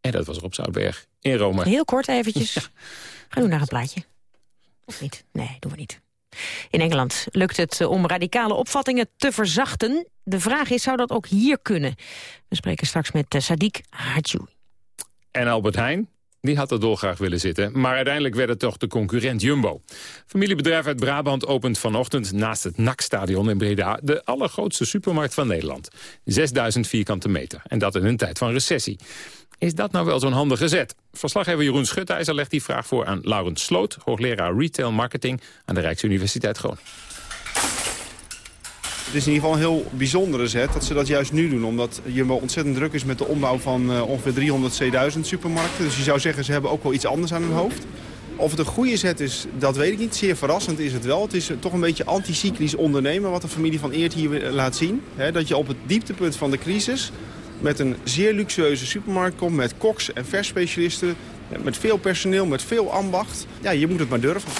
En dat was Rob Zoutberg in Rome. Heel kort eventjes. Ja. Gaan we naar een plaatje. Of niet? Nee, doen we niet. In Engeland lukt het om radicale opvattingen te verzachten. De vraag is, zou dat ook hier kunnen? We spreken straks met uh, Sadiq Hadjoui. En Albert Heijn, Die had er dolgraag willen zitten, maar uiteindelijk werd het toch de concurrent Jumbo. Familiebedrijf uit Brabant opent vanochtend naast het NAC-stadion in Breda... de allergrootste supermarkt van Nederland. 6000 vierkante meter. En dat in een tijd van recessie. Is dat nou wel zo'n handige zet? Verslaggever Jeroen Schutijzer legt die vraag voor aan Laurent Sloot... hoogleraar Retail Marketing aan de Rijksuniversiteit Groningen. Het is in ieder geval een heel bijzondere zet dat ze dat juist nu doen. Omdat Jumbo ontzettend druk is met de ombouw van uh, ongeveer 300 C1000 supermarkten. Dus je zou zeggen, ze hebben ook wel iets anders aan hun hoofd. Of het een goede zet is, dat weet ik niet. Zeer verrassend is het wel. Het is toch een beetje anticyclisch ondernemen wat de familie van Eert hier laat zien. dat je op het dieptepunt van de crisis met een zeer luxueuze supermarkt komt... met koks en versspecialisten, met veel personeel, met veel ambacht. Ja, je moet het maar durven.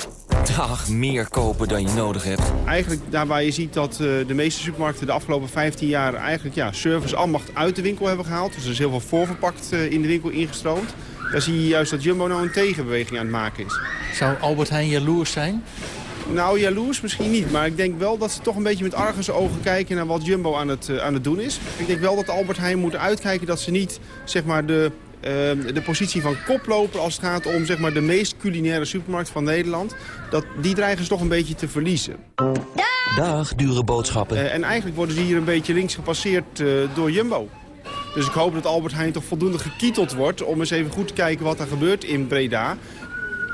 Dag, meer kopen dan je nodig hebt. Eigenlijk daar waar je ziet dat uh, de meeste supermarkten de afgelopen 15 jaar... eigenlijk ja, service, ambacht uit de winkel hebben gehaald. Dus er is heel veel voorverpakt uh, in de winkel ingestroomd. Daar zie je juist dat Jumbo nou een tegenbeweging aan het maken is. Zou Albert Heijn jaloers zijn? Nou, jaloers misschien niet. Maar ik denk wel dat ze toch een beetje met argusogen kijken naar wat Jumbo aan het, uh, aan het doen is. Ik denk wel dat Albert Heijn moet uitkijken dat ze niet zeg maar, de, de positie van koploper als het gaat om zeg maar, de meest culinaire supermarkt van Nederland. Dat, die dreigen ze toch een beetje te verliezen. Dag, dure boodschappen. Uh, en eigenlijk worden ze hier een beetje links gepasseerd door Jumbo. Dus ik hoop dat Albert Heijn toch voldoende gekieteld wordt... om eens even goed te kijken wat er gebeurt in Breda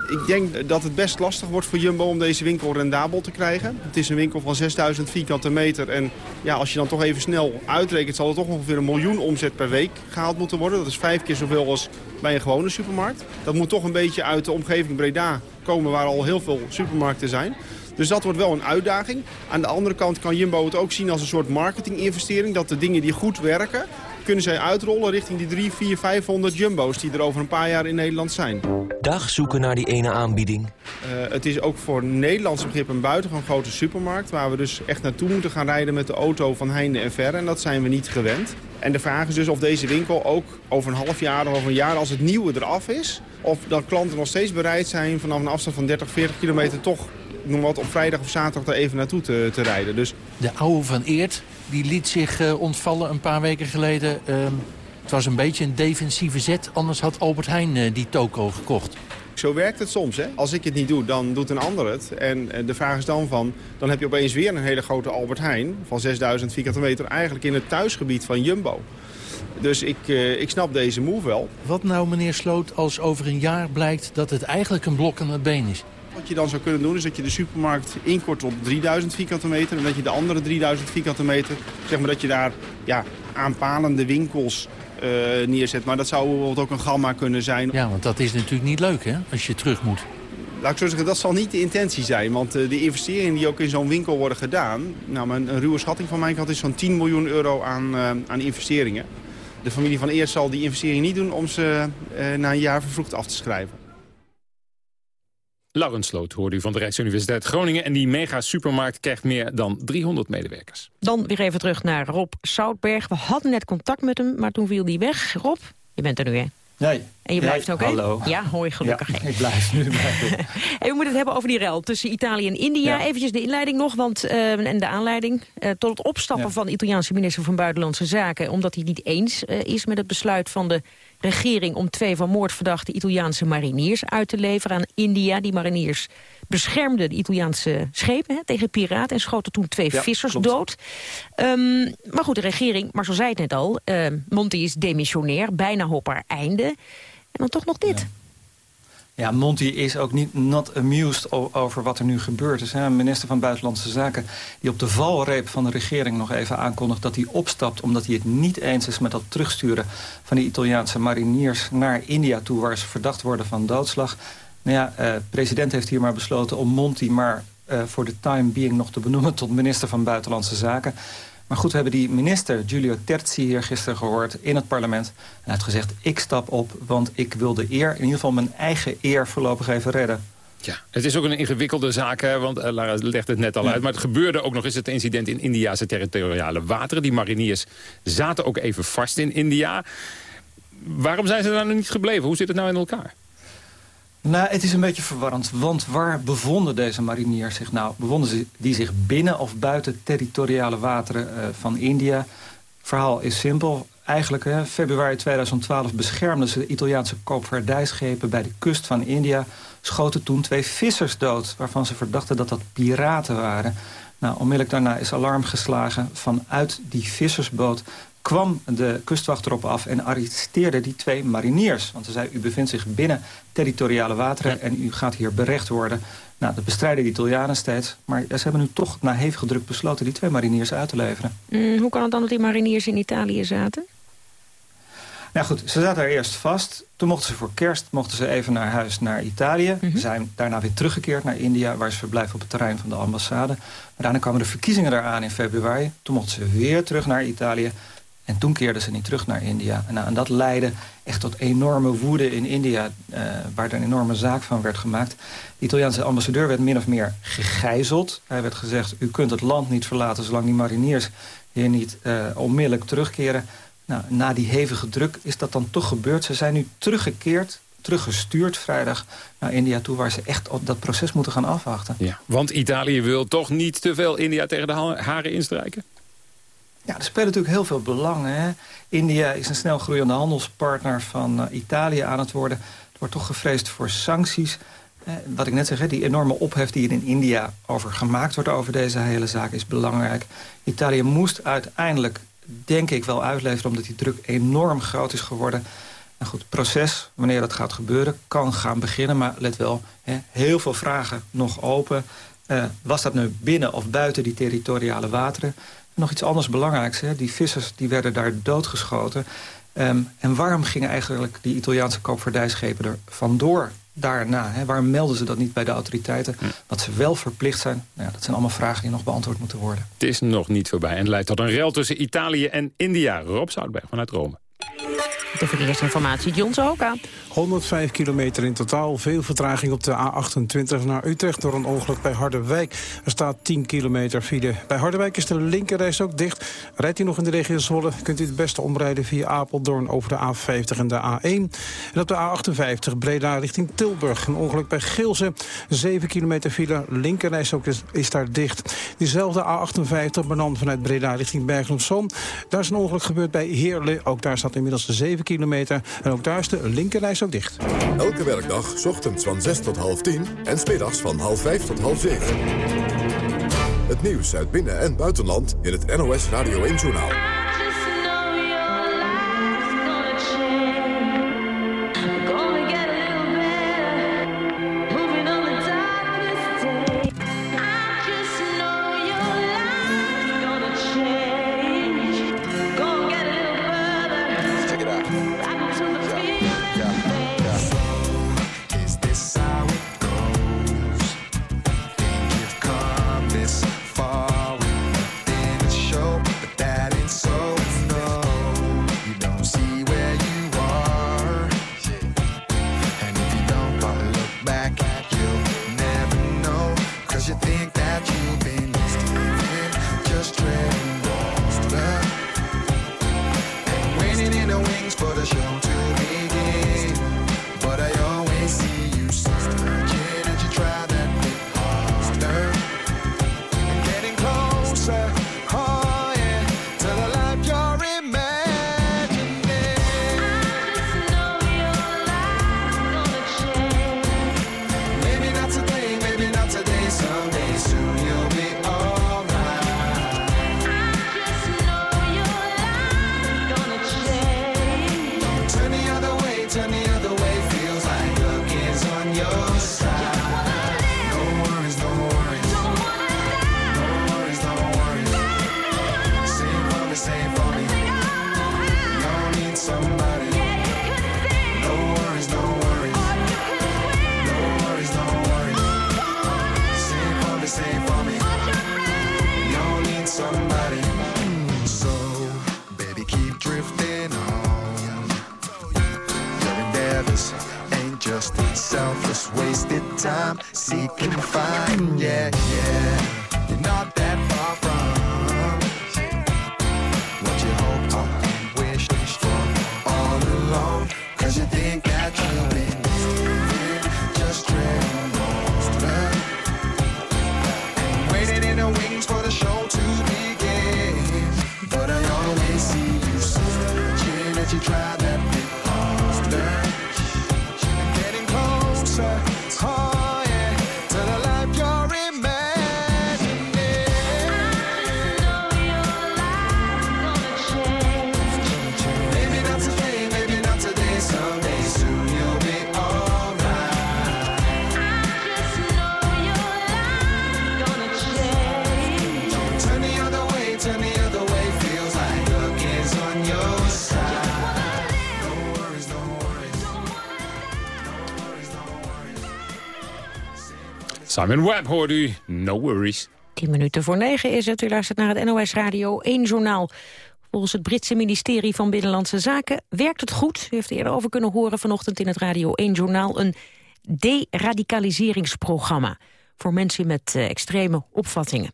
ik denk dat het best lastig wordt voor Jumbo om deze winkel rendabel te krijgen. Het is een winkel van 6000 vierkante meter. En ja, als je dan toch even snel uitrekent, zal er toch ongeveer een miljoen omzet per week gehaald moeten worden. Dat is vijf keer zoveel als bij een gewone supermarkt. Dat moet toch een beetje uit de omgeving Breda komen waar al heel veel supermarkten zijn. Dus dat wordt wel een uitdaging. Aan de andere kant kan Jumbo het ook zien als een soort marketinginvestering. Dat de dingen die goed werken, kunnen zij uitrollen richting die 3, 4, 500 jumbo's die er over een paar jaar in Nederland zijn. Dag zoeken naar die ene aanbieding. Uh, het is ook voor Nederlandse begrip een buitengewoon grote supermarkt... waar we dus echt naartoe moeten gaan rijden met de auto van heinde en verre. En dat zijn we niet gewend. En de vraag is dus of deze winkel ook over een half jaar of over een jaar... als het nieuwe eraf is, of dat klanten nog steeds bereid zijn... vanaf een afstand van 30, 40 kilometer toch noem wat, op vrijdag of zaterdag er even naartoe te, te rijden. Dus... De oude van Eert die liet zich uh, ontvallen een paar weken geleden. Uh, het was een beetje een defensieve zet, anders had Albert Heijn uh, die toko gekocht. Zo werkt het soms. Hè? Als ik het niet doe, dan doet een ander het. En de vraag is dan van, dan heb je opeens weer een hele grote Albert Heijn... van 6000 vierkante meter eigenlijk in het thuisgebied van Jumbo. Dus ik, ik snap deze move wel. Wat nou, meneer Sloot, als over een jaar blijkt dat het eigenlijk een blok aan het been is? Wat je dan zou kunnen doen is dat je de supermarkt inkort op 3000 vierkante meter... en dat je de andere 3000 vierkante meter, zeg maar dat je daar ja, aanpalende winkels uh, neerzet. Maar dat zou bijvoorbeeld ook een gamma kunnen zijn. Ja, want dat is natuurlijk niet leuk hè, als je terug moet. Laat ik zo zeggen, dat zal niet de intentie zijn. Want uh, de investeringen die ook in zo'n winkel worden gedaan... Nou, een, een ruwe schatting van mijn kant is zo'n 10 miljoen euro aan, uh, aan investeringen. De familie van Eert zal die investering niet doen om ze na een jaar vervroegd af te schrijven. Laurens Sloot hoorde u van de Rijksuniversiteit Groningen... en die mega-supermarkt krijgt meer dan 300 medewerkers. Dan weer even terug naar Rob Soutberg. We hadden net contact met hem, maar toen viel hij weg. Rob, je bent er nu, hè? Nee. En je blijft ook, hè? Hallo. Ja, hoor je gelukkig. Ja, ik blijf nu en we moeten het hebben over die rel tussen Italië en India. Ja. Eventjes de inleiding nog, want, uh, en de aanleiding. Uh, tot het opstappen van de Italiaanse minister van Buitenlandse Zaken... omdat hij niet eens uh, is met het besluit van de regering... om twee van moordverdachte Italiaanse mariniers uit te leveren aan India. Die mariniers beschermden de Italiaanse schepen hè, tegen piraten... en schoten toen twee Ja, vissers klopt. dood. Um, maar goed, de regering, Marcel zei het net al... Uh, Monti is demissionair, bijna op haar einde. En dan toch nog dit. Ja, Monti is ook niet not amused over wat er nu gebeurd is. Hè. Minister van Buitenlandse Zaken die op de valreep van de regering nog even aankondigt dat hij opstapt omdat hij het niet eens is met dat terugsturen van die Italiaanse mariniers naar India toe waar ze verdacht worden van doodslag. Nou ja, de uh, president heeft hier maar besloten om Monti maar uh, voor de time being nog te benoemen tot minister van Buitenlandse Zaken. Maar goed, we hebben die minister, Giulio Terzi, hier gisteren gehoord in het parlement. En hij heeft gezegd, ik stap op, want ik wil de eer, in ieder geval mijn eigen eer voorlopig even redden. Ja, het is ook een ingewikkelde zaak, hè, want uh, Lara legt het net al Ja. uit. Maar het gebeurde ook nog eens het incident in Indiase territoriale wateren. Die mariniers zaten ook even vast in India. Waarom zijn ze daar nu niet gebleven? Hoe zit het nou in elkaar? Nou, het is een beetje verwarrend, want waar bevonden deze mariniers zich nou? Bevonden ze die zich binnen of buiten territoriale wateren uh, van India? Het verhaal is simpel. eigenlijk, hè, februari 2012 beschermden ze de Italiaanse koopvaardijschepen bij de kust van India. Schoten toen twee vissers dood, waarvan ze verdachten dat dat piraten waren. Nou, onmiddellijk daarna is alarm geslagen. Vanuit die vissersboot kwam de kustwachter op af en arresteerde die twee mariniers. Want ze zei, u bevindt zich binnen territoriale wateren... en u gaat hier berecht worden. Nou, dat bestrijden de Italianen steeds. Maar ze hebben nu toch na hevige druk besloten... die twee mariniers uit te leveren. Mm, hoe kan het dan dat die mariniers in Italië zaten? Nou goed, ze zaten daar eerst vast. Toen mochten ze voor kerst mochten ze even naar huis naar Italië. Ze zijn daarna weer teruggekeerd naar India... waar ze verblijven op het terrein van de ambassade. Maar daarna kwamen de verkiezingen eraan in februari. Toen mochten ze weer terug naar Italië. En toen keerden ze niet terug naar India. En, dat leidde echt tot enorme woede in India... Eh, waar er een enorme zaak van werd gemaakt. De Italiaanse ambassadeur werd min of meer gegijzeld. Hij werd gezegd, u kunt het land niet verlaten... zolang die mariniers hier niet uh, onmiddellijk terugkeren. Nou, na die hevige druk is dat dan toch gebeurd. Ze zijn nu teruggekeerd, teruggestuurd vrijdag naar India toe... waar ze echt op dat proces moeten gaan afwachten. Ja, want Italië wil toch niet te veel India tegen de haren instrijken? Ja, er spelen natuurlijk heel veel belangen. Hè? India is een snel groeiende handelspartner van uh, Italië aan het worden. Er wordt toch gevreesd voor sancties. Eh, wat ik net zeg, die enorme ophef die er in India over gemaakt wordt... over deze hele zaak is belangrijk. Italië moest uiteindelijk, denk ik, wel uitleveren... omdat die druk enorm groot is geworden. En goed, het proces, wanneer dat gaat gebeuren, kan gaan beginnen. Maar let wel, hè, heel veel vragen nog open. Uh, was dat nu binnen of buiten die territoriale wateren? Nog iets anders belangrijks. Hè? Die vissers die werden daar doodgeschoten. Um, en waarom gingen eigenlijk die Italiaanse koopvaardijschepen er vandoor daarna? Hè? Waarom melden ze dat niet bij de autoriteiten? Dat ze wel verplicht zijn? Nou ja, dat zijn allemaal vragen die nog beantwoord moeten worden. Het is nog niet voorbij en leidt tot een rel tussen Italië en India. Rob Zoutberg vanuit Rome. De verkeersinformatie, John Zohoka. 105 kilometer in totaal. Veel vertraging op de A28 naar Utrecht door een ongeluk bij Harderwijk. Er staat 10 kilometer file. Bij Harderwijk is de linkerreis ook dicht. Rijdt u nog in de regio Zwolle, kunt u het beste omrijden via Apeldoorn over de A50 en de A1. En op de A58 Breda richting Tilburg. Een ongeluk bij Geelze. 7 kilometer file. Linkerreis ook is, daar dicht. Diezelfde A58 benand vanuit Breda richting Bergen op. Daar is een ongeluk gebeurd bij Heerle. Ook daar staat inmiddels 7 kilometer. En ook daar is de linkerreis ook dicht. Elke werkdag, ochtends van 6 tot half 10 en smiddags van half 5 tot half 7. Het nieuws uit binnen- en buitenland in het NOS Radio 1-journaal. Simon u. No worries. 10 minuten voor negen is het. U luistert naar het NOS Radio 1 Journaal. Volgens het Britse ministerie van Binnenlandse Zaken werkt het goed. U heeft er eerder over kunnen horen vanochtend in het Radio 1 Journaal... een deradicaliseringsprogramma voor mensen met uh, extreme opvattingen.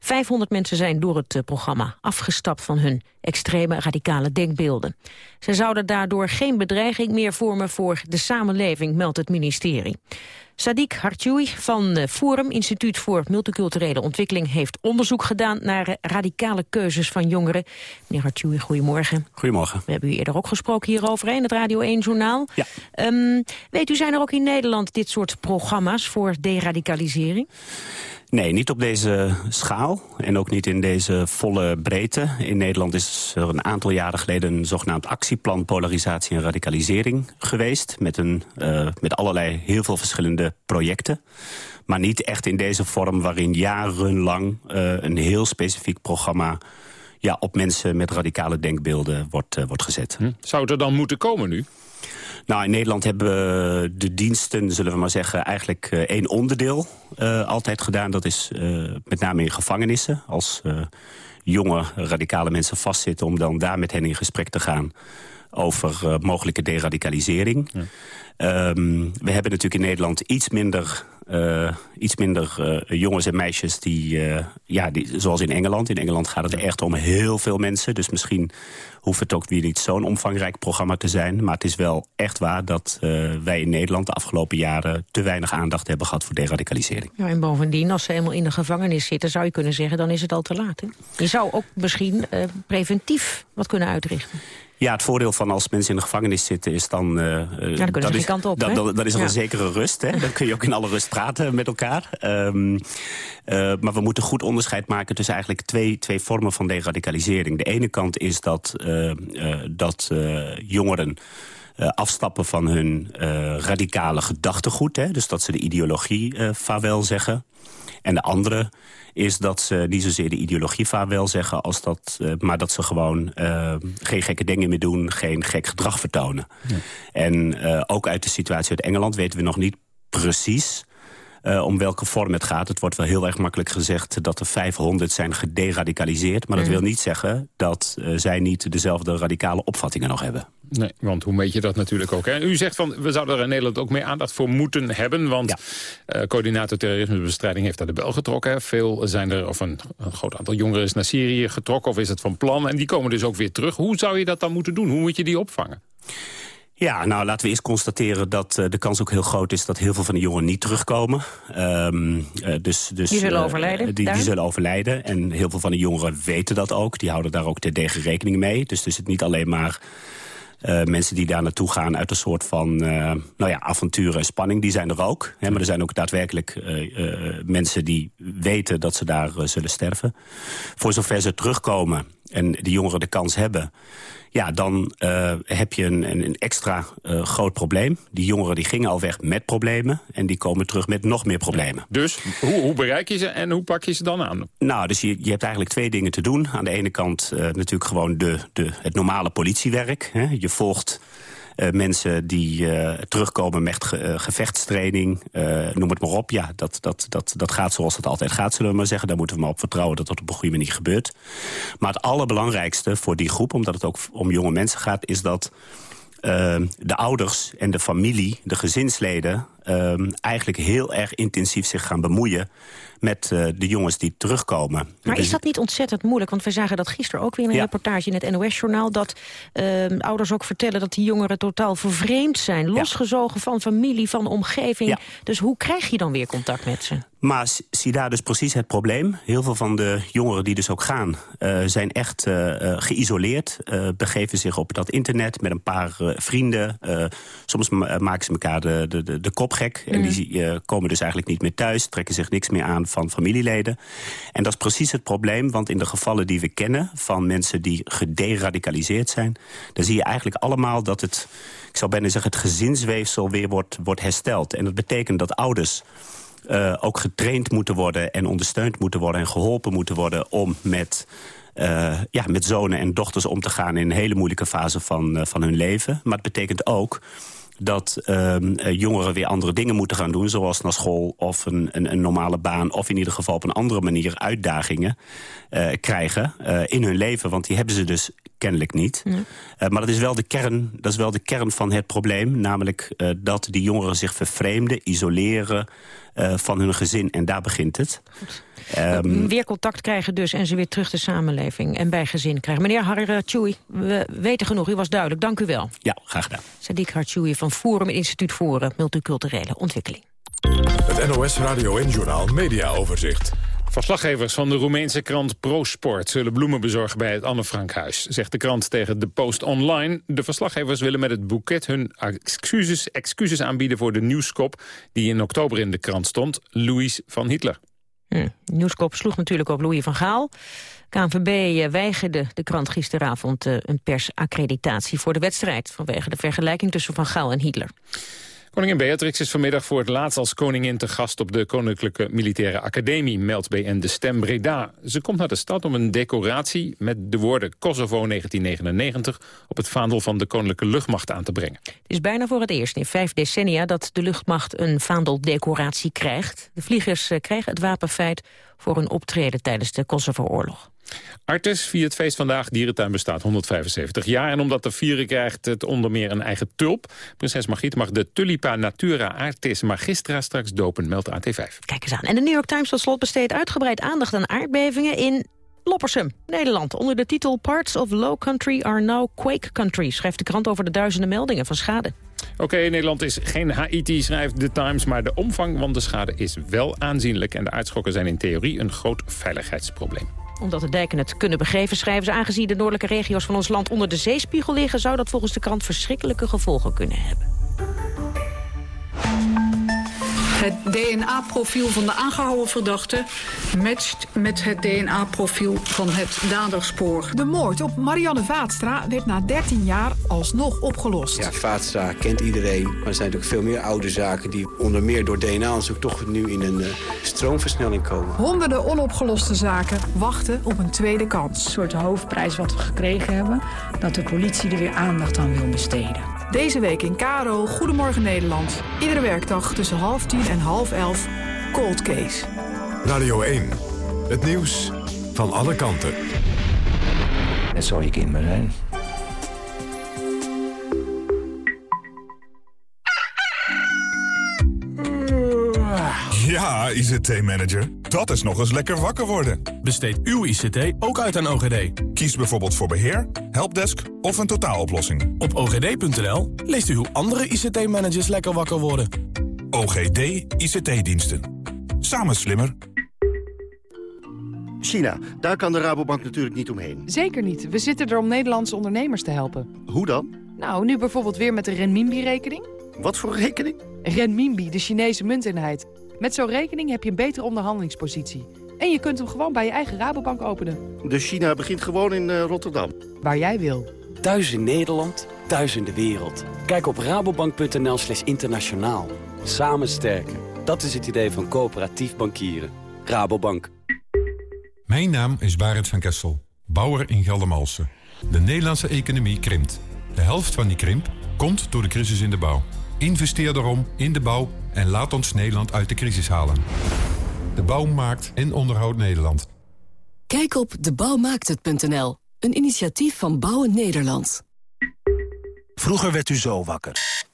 500 mensen zijn door het uh, programma afgestapt van hun extreme radicale denkbeelden. Ze zouden daardoor geen bedreiging meer vormen voor de samenleving, meldt het ministerie. Sadiq Hartjoui van uh, Forum, Instituut voor Multiculturele Ontwikkeling... heeft onderzoek gedaan naar uh, radicale keuzes van jongeren. Meneer Hartjoui, goedemorgen. Goedemorgen. We hebben u eerder ook gesproken hierover in het Radio 1-journaal. Ja. Um, weet u, zijn er ook in Nederland dit soort programma's voor deradicalisering? Nee, niet op deze schaal en ook niet in deze volle breedte. In Nederland is er een aantal jaren geleden een zogenaamd actieplan polarisatie en radicalisering geweest. Met, een, uh, met allerlei heel veel verschillende projecten. Maar niet echt in deze vorm waarin jarenlang uh, een heel specifiek programma ja, op mensen met radicale denkbeelden wordt, uh, wordt gezet. Hm. Zou het er dan moeten komen nu? Nou, in Nederland hebben de diensten, zullen we maar zeggen... eigenlijk uh, één onderdeel uh, altijd gedaan. Dat is uh, met name in gevangenissen. Als jonge radicale mensen vastzitten... om dan daar met hen in gesprek te gaan over mogelijke deradicalisering. Ja. Um, we hebben natuurlijk in Nederland iets minder, uh, iets minder uh, jongens en meisjes die, uh, ja, die, zoals in Engeland. In Engeland gaat het echt om heel veel mensen. Dus misschien hoeft het ook weer niet zo'n omvangrijk programma te zijn. Maar het is wel echt waar dat wij in Nederland de afgelopen jaren te weinig aandacht hebben gehad voor deradicalisering. Ja, en bovendien, als ze helemaal in de gevangenis zitten, zou je kunnen zeggen, dan is het al te laat. Hè? Je zou ook misschien preventief wat kunnen uitrichten. Ja, het voordeel van als mensen in de gevangenis zitten is dan... Uh, ja, dan dat is, kant op, dan, dan, dan is er ja. een zekere rust. Hè? Dan kun je ook in alle rust praten met elkaar. Um, uh, maar we moeten goed onderscheid maken tussen eigenlijk twee, twee vormen van deradicalisering. De ene kant is dat, uh, dat jongeren... Uh, afstappen van hun uh, radicale gedachtegoed. Hè? Dus dat ze de ideologie uh, vaarwel zeggen. En de andere is dat ze niet zozeer de ideologie vaarwel zeggen... Als dat, maar dat ze gewoon geen gekke dingen meer doen, geen gek gedrag vertonen. Ja. En ook uit de situatie uit Engeland weten we nog niet precies... Uh, om welke vorm het gaat. Het wordt wel heel erg makkelijk gezegd dat er 500 zijn gederadicaliseerd. Maar dat mm. wil niet zeggen dat uh, zij niet dezelfde radicale opvattingen nog hebben. Nee, want hoe meet je dat natuurlijk ook? Hè? U zegt van, we zouden er in Nederland ook meer aandacht voor moeten hebben. Want ja. uh, coördinator terrorismebestrijding heeft daar de bel getrokken. Hè? Veel zijn er, of een, een, groot aantal jongeren is naar Syrië getrokken. Of is het van plan? En die komen dus ook weer terug. Hoe zou je dat dan moeten doen? Hoe moet je die opvangen? Ja, nou laten we eerst constateren dat uh, de kans ook heel groot is... dat heel veel van de jongeren niet terugkomen. Um, uh, dus, dus, die zullen uh, overlijden? Die, die, zullen overlijden. En heel veel van de jongeren weten dat ook. Die houden daar ook terdege rekening mee. Dus het is niet alleen maar... Uh, mensen die daar naartoe gaan uit een soort van uh, nou ja, avontuur en spanning, die zijn er ook. Hè, maar er zijn ook daadwerkelijk uh, mensen die weten dat ze daar zullen sterven. Voor zover ze terugkomen en de jongeren de kans hebben ja, dan uh, heb je een, een extra uh, groot probleem. Die jongeren die gingen al weg met problemen... en die komen terug met nog meer problemen. Dus hoe, hoe bereik je ze en hoe pak je ze dan aan? Nou, dus je, je hebt eigenlijk twee dingen te doen. Aan de ene kant uh, natuurlijk gewoon de, de, het normale politiewerk. Hè. Je volgt... Uh, mensen die uh, terugkomen met ge uh, gevechtstraining, noem het maar op. Ja, dat, dat, dat, dat gaat zoals het altijd gaat, zullen we maar zeggen. Daar moeten we maar op vertrouwen dat dat op een goede manier gebeurt. Maar het allerbelangrijkste voor die groep, omdat het ook om jonge mensen gaat... is dat de ouders en de familie, de gezinsleden... eigenlijk heel erg intensief zich gaan bemoeien met uh, de jongens die terugkomen. Maar is dat niet ontzettend moeilijk? Want we zagen dat gisteren ook weer in een ja. reportage in het NOS-journaal... dat uh, ouders ook vertellen dat die jongeren totaal vervreemd zijn. Losgezogen ja. van familie, van omgeving. Ja. Dus hoe krijg je dan weer contact met ze? Maar zie daar dus precies het probleem. Heel veel van de jongeren die dus ook gaan... Uh, zijn echt uh, geïsoleerd. Uh, begeven zich op dat internet met een paar vrienden. soms maken ze elkaar de, de, de kop gek. Mm. En die komen dus eigenlijk niet meer thuis. Trekken zich niks meer aan van familieleden. En dat is precies het probleem. Want in de gevallen die we kennen... van mensen die gederadicaliseerd zijn... dan zie je eigenlijk allemaal dat het... ik zou bijna zeggen, het gezinsweefsel weer wordt, wordt hersteld. En dat betekent dat ouders uh, ook getraind moeten worden en ondersteund moeten worden... en geholpen moeten worden om met, uh, ja, met zonen en dochters om te gaan... in een hele moeilijke fase van, uh, van hun leven. Maar het betekent ook dat ehm, eh, jongeren weer andere dingen moeten gaan doen... zoals naar school of een, een, een normale baan... of in ieder geval op een andere manier uitdagingen eh, krijgen eh, in hun leven. Want die hebben ze dus kennelijk niet. Eh, maar dat is, wel de kern, dat is wel de kern van het probleem. Namelijk eh, dat die jongeren zich vervreemden, isoleren eh, van hun gezin. En daar begint het. Ehm, Weer contact krijgen dus en ze weer terug de samenleving en bij gezin krijgen. Meneer Harchoui, we weten genoeg, u was duidelijk. Dank u wel. ja, graag gedaan. Sadiq Harchoui van Forum, Instituut voor Multiculturele Ontwikkeling. Het NOS Radio en Journaal Media Overzicht. Verslaggevers van de Roemeense krant ProSport zullen bloemen bezorgen bij het Anne Frankhuis, zegt de krant tegen de Post Online. De verslaggevers willen met het boeket hun excuses, excuses aanbieden voor de nieuwskop die in oktober in de krant stond, Louis van Hitler. Hm. Nieuwskop sloeg natuurlijk op Louis van Gaal. KNVB eh, weigerde de krant gisteravond eh, een persaccreditatie voor de wedstrijd... vanwege de vergelijking tussen Van Gaal en Hitler. Koningin Beatrix is vanmiddag voor het laatst als koningin te gast op de Koninklijke Militaire Academie, meldt BN De Stem Breda. Ze komt naar de stad om een decoratie met de woorden Kosovo 1999 op het vaandel van de Koninklijke Luchtmacht aan te brengen. Het is bijna voor het eerst in vijf decennia dat de luchtmacht een vaandeldecoratie krijgt. De vliegers eh, krijgen het wapenfeit voor hun optreden tijdens de Kosovo-oorlog. Artes viert het feest vandaag. Dierentuin bestaat 175 jaar. En omdat te vieren krijgt het onder meer een eigen tulp. Prinses Margriet mag de Tulipa Natura Artis Magistra straks dopen, meldt AT5. Kijk eens aan. En de New York Times tot slot besteedt uitgebreid aandacht aan aardbevingen in Loppersum, Nederland. Onder de titel Parts of Low Country are now Quake Country... schrijft de krant over de duizenden meldingen van schade. Oké, Nederland is geen Haiti, schrijft de Times... maar de omvang van de schade is wel aanzienlijk... en de aardschokken zijn in theorie een groot veiligheidsprobleem omdat de dijken het kunnen begeven, schrijven ze... aangezien de noordelijke regio's van ons land onder de zeespiegel liggen... zou dat volgens de krant verschrikkelijke gevolgen kunnen hebben. Het DNA-profiel van de aangehouden verdachte matcht met het DNA-profiel van het daderspoor. De moord op Marianne Vaatstra werd na 13 jaar alsnog opgelost. Ja, Vaatstra kent iedereen, maar er zijn natuurlijk veel meer oude zaken... die onder meer door DNA-onderzoek toch nu in een uh, stroomversnelling komen. Honderden onopgeloste zaken wachten op een tweede kans. Een soort hoofdprijs wat we gekregen hebben, dat de politie er weer aandacht aan wil besteden. Deze week in Karo, Goedemorgen Nederland. Iedere werkdag tussen half tien en half elf, Cold Case. Radio 1, het nieuws van alle kanten. Het zou je kind maar zijn. Ja, ICT-manager. Dat is nog eens lekker wakker worden. Besteed uw ICT ook uit aan OGD. Kies bijvoorbeeld voor beheer, helpdesk of een totaaloplossing. Op ogd.nl leest u hoe andere ICT-managers lekker wakker worden. OGD ICT-diensten. Samen slimmer. China, daar kan de Rabobank natuurlijk niet omheen. Zeker niet. We zitten er om Nederlandse ondernemers te helpen. Hoe dan? Nou, nu bijvoorbeeld weer met de renminbi-rekening. Wat voor rekening? Renminbi, de Chinese munteenheid. Met zo'n rekening heb je een betere onderhandelingspositie. En je kunt hem gewoon bij je eigen Rabobank openen. Dus China begint gewoon in uh, Rotterdam? Waar jij wil. Thuis in Nederland, thuis in de wereld. Kijk op rabobank.nl slash internationaal. Samen sterken. Dat is het idee van coöperatief bankieren. Rabobank. Mijn naam is Barend van Kessel, bouwer in Geldermalsen. De Nederlandse economie krimpt. De helft van die krimp komt door de crisis in de bouw. Investeer daarom in de bouw en laat ons Nederland uit de crisis halen. De bouw maakt en onderhoudt Nederland. Kijk op debouwmaakthet.nl, een initiatief van Bouwen Nederland. Vroeger werd u zo wakker.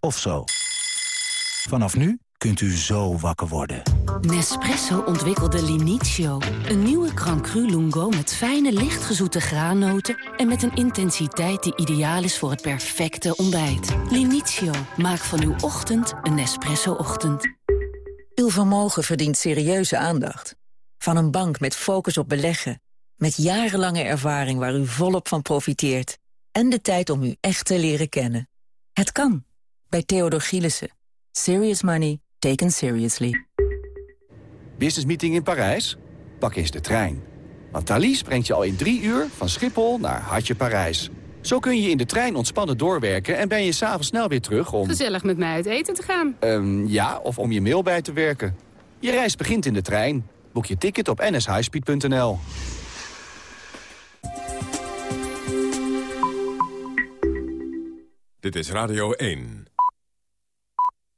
Of zo. Vanaf nu kunt u zo wakker worden. Nespresso ontwikkelde Linizio. Een nieuwe Grand Cru Lungo met fijne, lichtgezoete graannoten... en met een intensiteit die ideaal is voor het perfecte ontbijt. Linizio, maak van uw ochtend een Nespresso-ochtend. Uw vermogen verdient serieuze aandacht. Van een bank met focus op beleggen. Met jarenlange ervaring waar u volop van profiteert. En de tijd om u echt te leren kennen. Het kan. Bij Theodor Gielissen. Serious money taken seriously. Business meeting in Parijs? Pak eens de trein. Want Thalys brengt je al in drie uur van Schiphol naar Hartje Parijs. Zo kun je in de trein ontspannen doorwerken en ben je s'avonds snel weer terug om... Gezellig met mij uit eten te gaan. Um, ja, of om je mail bij te werken. Je reis begint in de trein. Boek je ticket op nshighspeed.nl. Dit is Radio 1.